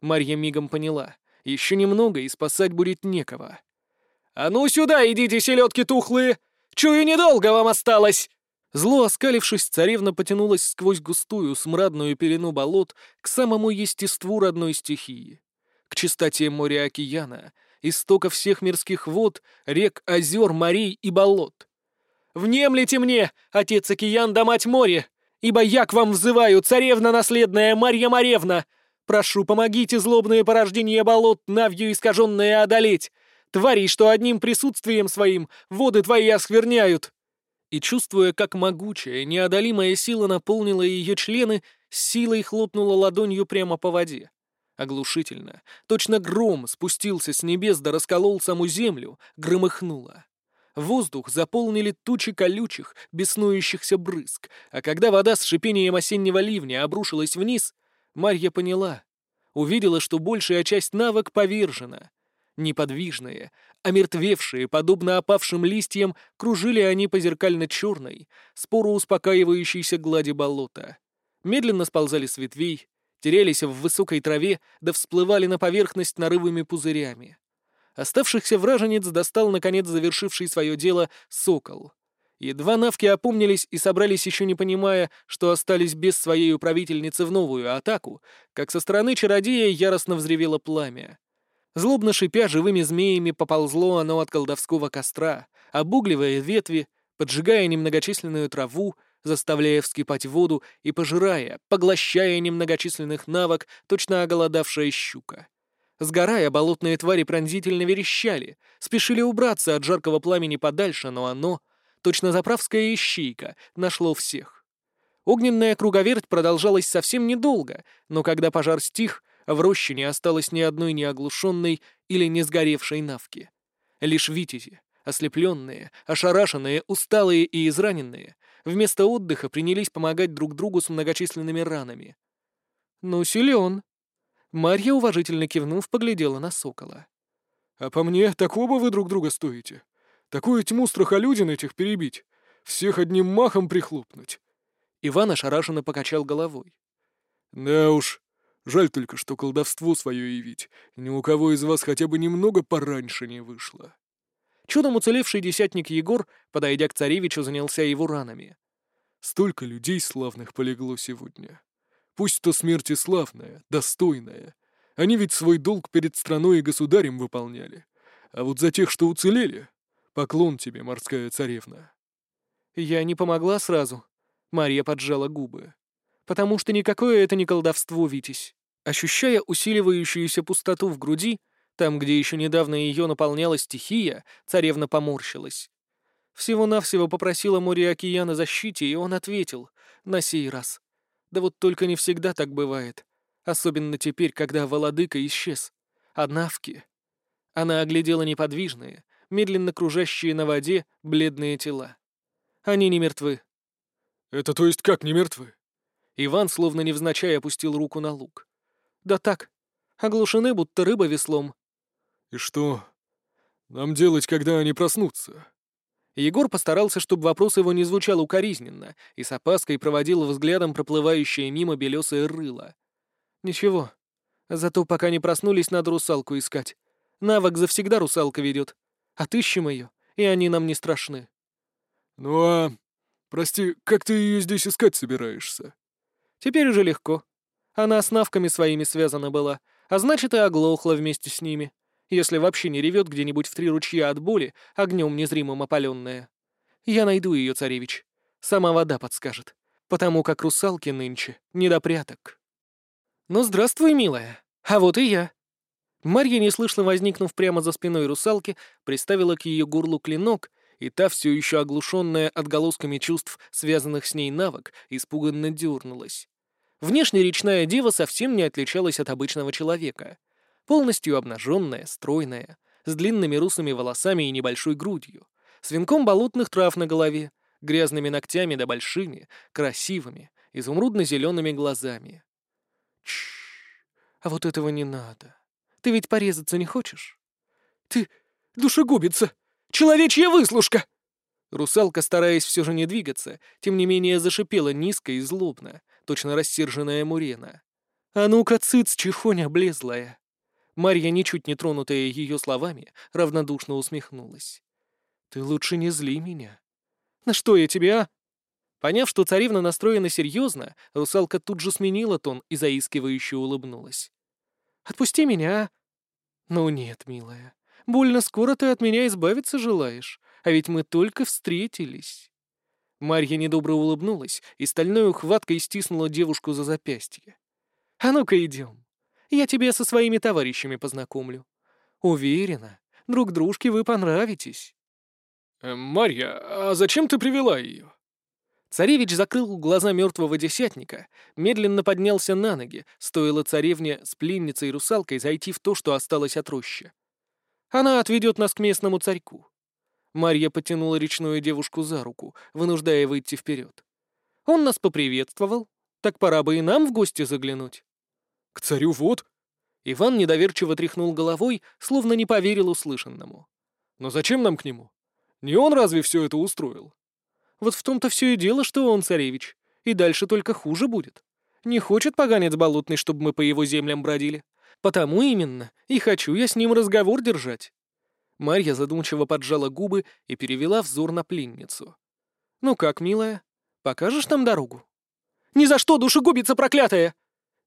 A: Марья мигом поняла. Еще немного, и спасать будет некого. «А ну сюда идите, селедки тухлые! Чую, недолго вам осталось!» Зло оскалившись, царевна потянулась сквозь густую, смрадную пелену болот к самому естеству родной стихии. К чистоте моря-океана, истока всех мирских вод, рек, озер, морей и болот. «Внемлите мне, отец океан да мать море, ибо я к вам взываю, царевна наследная Марья Маревна! Прошу, помогите злобные порождения болот, навью искаженные одолеть! Тварей, что одним присутствием своим воды твои оскверняют!» И, чувствуя, как могучая, неодолимая сила наполнила ее члены, силой хлопнула ладонью прямо по воде. Оглушительно, точно гром спустился с небес да расколол саму землю, громыхнуло. Воздух заполнили тучи колючих, беснующихся брызг, а когда вода с шипением осеннего ливня обрушилась вниз, Марья поняла. Увидела, что большая часть навык повержена. Неподвижные, омертвевшие, подобно опавшим листьям, кружили они по зеркально-черной, спору успокаивающейся глади болота. Медленно сползали с ветвей, терялись в высокой траве, да всплывали на поверхность нарывами пузырями. Оставшихся враженец достал, наконец, завершивший свое дело, сокол. Едва навки опомнились и собрались, еще не понимая, что остались без своей управительницы в новую атаку, как со стороны чародея яростно взревело пламя. Злобно шипя, живыми змеями поползло оно от колдовского костра, обугливая ветви, поджигая немногочисленную траву, заставляя вскипать воду и пожирая, поглощая немногочисленных навок, точно оголодавшая щука. Сгорая, болотные твари пронзительно верещали, спешили убраться от жаркого пламени подальше, но оно, точно заправская ищейка, нашло всех. Огненная круговерть продолжалась совсем недолго, но когда пожар стих, в роще не осталось ни одной неоглушенной или не сгоревшей навки. Лишь витязи, ослепленные, ошарашенные, усталые и израненные, вместо отдыха принялись помогать друг другу с многочисленными ранами. «Ну, силен!» Марья, уважительно кивнув, поглядела на сокола.
B: «А по мне, такого вы друг друга стоите. Такую тьму страхолюдин этих перебить. Всех одним махом прихлопнуть».
A: Иван ошарашенно покачал головой.
B: «Да уж, Жаль только, что колдовство свое явить ни у кого из вас хотя бы немного пораньше не вышло».
A: Чудом уцелевший десятник Егор, подойдя к царевичу, занялся его ранами.
B: «Столько людей славных полегло сегодня. Пусть то смерть и славная, достойная. Они ведь свой долг перед страной и государем выполняли. А вот за тех, что уцелели, Поклон тебе, морская царевна».
A: Я не помогла сразу. Мария поджала губы. Потому что никакое это не колдовство, Витязь. Ощущая усиливающуюся пустоту в груди, там, где еще недавно ее наполняла стихия, царевна поморщилась. Всего-навсего попросила море океана защите, и он ответил. На сей раз. Да вот только не всегда так бывает. Особенно теперь, когда Володыка исчез. А Навки... Она оглядела неподвижные, медленно кружащие на воде, бледные тела. Они не мертвы.
B: «Это то есть как не мертвы?»
A: Иван словно невзначай опустил руку на лук. «Да так. Оглушены, будто рыба веслом.
B: «И что нам делать, когда они проснутся?»
A: Егор постарался, чтобы вопрос его не звучал укоризненно, и с опаской проводил взглядом проплывающее мимо белесое рыло. «Ничего. Зато пока не проснулись, надо русалку искать. Навык завсегда русалка ведет. Отыщем ее, и они нам не страшны».
B: «Ну а... Прости, как ты ее здесь искать собираешься?»
A: «Теперь уже легко. Она с навками своими связана была, а значит, и оглохла вместе с ними если вообще не ревет где-нибудь в три ручья от боли, огнем незримым опаленная. Я найду ее, царевич. Сама вода подскажет. Потому как русалки нынче не до пряток. Ну, здравствуй, милая. А вот и я. Марья, неслышно возникнув прямо за спиной русалки, приставила к ее горлу клинок, и та, все еще оглушенная отголосками чувств, связанных с ней навык, испуганно дернулась. Внешне речная дева совсем не отличалась от обычного человека полностью обнаженная, стройная, с длинными русыми волосами и небольшой грудью, с венком болотных трав на голове, грязными ногтями да большими, красивыми, изумрудно-зелеными глазами. Чш, а вот этого не надо. Ты ведь порезаться не хочешь? Ты душегубица! Человечья выслушка! Русалка, стараясь все же не двигаться, тем не менее зашипела низко и злобно, точно рассерженная мурена. «А ну-ка, цыц, чихоня облезлая! Марья, ничуть не тронутая ее словами, равнодушно усмехнулась. «Ты лучше не зли меня». «На что я тебе, а?» Поняв, что царевна настроена серьезно, русалка тут же сменила тон и заискивающе улыбнулась. «Отпусти меня, а?» «Ну нет, милая, больно скоро ты от меня избавиться желаешь, а ведь мы только встретились». Марья недобро улыбнулась и стальной ухваткой стиснула девушку за запястье. «А ну-ка идем. Я тебя со своими товарищами познакомлю. Уверена, друг дружке вы понравитесь».
B: «Э, «Марья, а зачем ты привела ее?»
A: Царевич закрыл глаза мертвого десятника, медленно поднялся на ноги, стоило царевне с пленницей и русалкой зайти в то, что осталось от рощи. Она отведет нас к местному царьку. Марья потянула речную девушку за руку, вынуждая выйти вперед. Он нас поприветствовал, так пора бы и нам в гости заглянуть.
B: «К царю вот!»
A: Иван недоверчиво тряхнул головой, словно не поверил услышанному.
B: «Но зачем нам к нему? Не он разве все это устроил?»
A: «Вот в том-то все и дело, что он царевич. И дальше только хуже будет. Не хочет поганец болотный, чтобы мы по его землям бродили. Потому именно и хочу я с ним разговор держать». Марья задумчиво поджала губы и перевела взор на пленницу. «Ну как, милая, покажешь нам дорогу?» «Ни за что, душегубица проклятая!»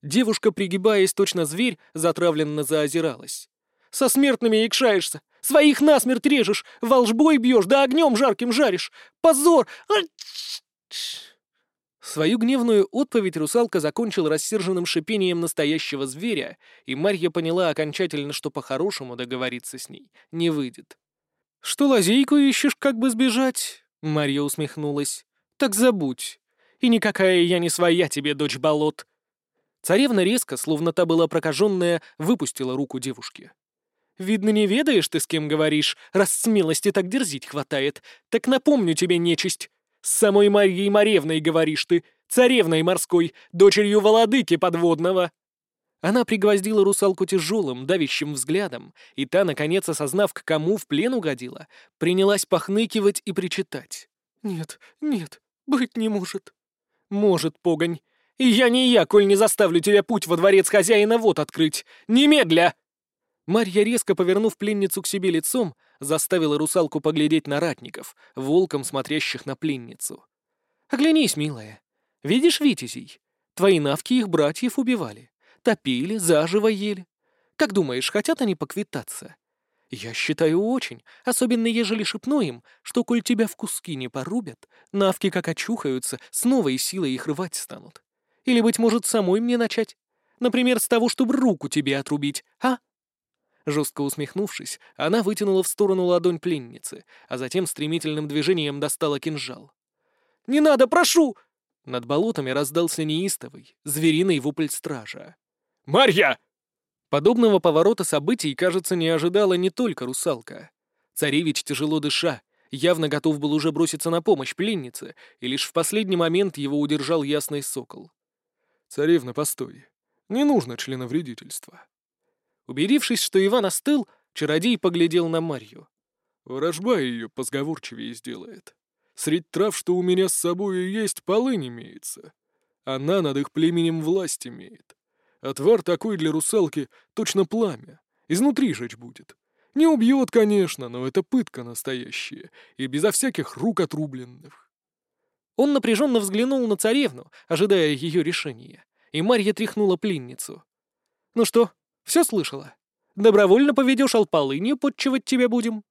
A: Девушка, пригибаясь точно зверь, затравленно заозиралась. «Со смертными икшаешься! Своих насмерть режешь! Волжбой бьешь, да огнем жарким жаришь! Позор! Свою гневную отповедь русалка закончила рассерженным шипением настоящего зверя, и Марья поняла окончательно, что по-хорошему договориться с ней не выйдет. «Что лазейку ищешь, как бы сбежать?» — Марья усмехнулась. «Так забудь. И никакая я не своя тебе, дочь болот. Царевна резко, словно та была прокаженная, выпустила руку девушки. «Видно, не ведаешь ты, с кем говоришь, раз смелости так дерзить хватает. Так напомню тебе, нечисть. С самой Марией Маревной говоришь ты, царевной морской, дочерью Володыки подводного». Она пригвоздила русалку тяжелым, давящим взглядом, и та, наконец, осознав, к кому в плен угодила, принялась похныкивать и причитать. «Нет, нет, быть не может». «Может, погонь. И я не я, коль не заставлю тебя путь во дворец хозяина вот открыть. Немедля!» Марья, резко повернув пленницу к себе лицом, заставила русалку поглядеть на ратников, волком смотрящих на пленницу. «Оглянись, милая. Видишь витязей? Твои навки их братьев убивали. Топили, заживо ели. Как думаешь, хотят они поквитаться?
C: «Я считаю очень, особенно ежели шепну им, что, коль тебя в куски не порубят, навки как очухаются, с новой силой их рвать станут. Или, быть может, самой мне начать? Например, с того, чтобы руку тебе отрубить, а?» Жестко усмехнувшись, она вытянула в сторону ладонь пленницы, а затем стремительным движением достала кинжал. «Не надо, прошу!» Над болотами раздался неистовый, звериный вопль стража.
A: «Марья!»
C: Подобного поворота событий, кажется, не ожидала не только русалка. Царевич, тяжело дыша, явно готов был уже броситься на помощь пленнице, и лишь в последний момент его удержал ясный сокол.
B: «Царевна, постой. Не нужно членовредительства».
C: Убедившись, что Иван остыл, чародей поглядел на Марью.
B: «Ворожба ее позговорчивее сделает. Средь трав, что у меня с собою есть, полынь имеется. Она над их племенем власть имеет. Отвар такой для русалки точно пламя. Изнутри жечь будет. Не убьет, конечно, но это пытка настоящая, и безо всяких рук отрубленных.
C: Он напряженно взглянул на царевну, ожидая ее решения, и Марья тряхнула пленницу. «Ну что, все слышала? Добровольно поведешь алполынью, подчивать тебя будем?»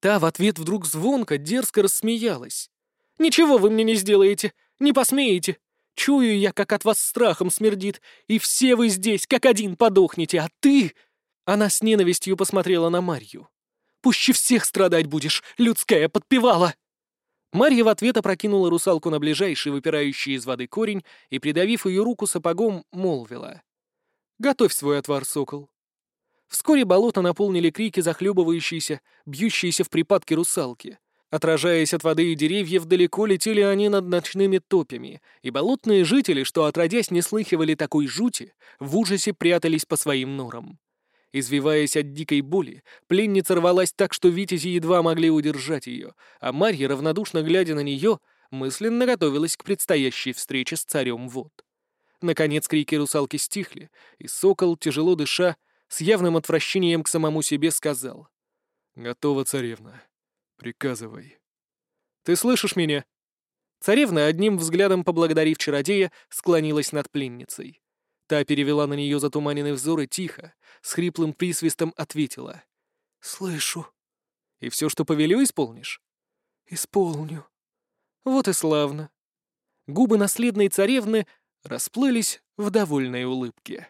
C: Та в ответ вдруг звонко, дерзко рассмеялась. «Ничего вы мне не сделаете, не посмеете. Чую я, как от вас страхом смердит, и все вы здесь, как один, подохнете, а ты...» Она с ненавистью посмотрела на Марью. «Пуще всех страдать будешь, людская подпевала!» Марья в ответ опрокинула русалку на ближайший выпирающий из воды корень и, придавив ее руку сапогом, молвила. «Готовь свой отвар, сокол». Вскоре болото наполнили крики захлебывающиеся, бьющиеся в припадке русалки. Отражаясь от воды и деревьев, далеко летели они над ночными топями, и болотные жители, что отродясь не слыхивали такой жути, в ужасе прятались по своим норам. Извиваясь от дикой боли, пленница рвалась так, что витязи едва могли удержать ее, а Марья, равнодушно глядя на нее, мысленно готовилась к предстоящей встрече с царем вод. Наконец крики русалки стихли, и сокол, тяжело дыша, с явным отвращением к самому себе сказал.
B: «Готова, царевна. Приказывай.
C: Ты слышишь меня? Царевна, одним взглядом поблагодарив чародея, склонилась над пленницей. Та перевела на нее затуманенный взор и тихо, с хриплым присвистом ответила. «Слышу». «И все, что повелю, исполнишь?»
B: «Исполню».
C: «Вот и славно». Губы наследной царевны расплылись в довольной улыбке.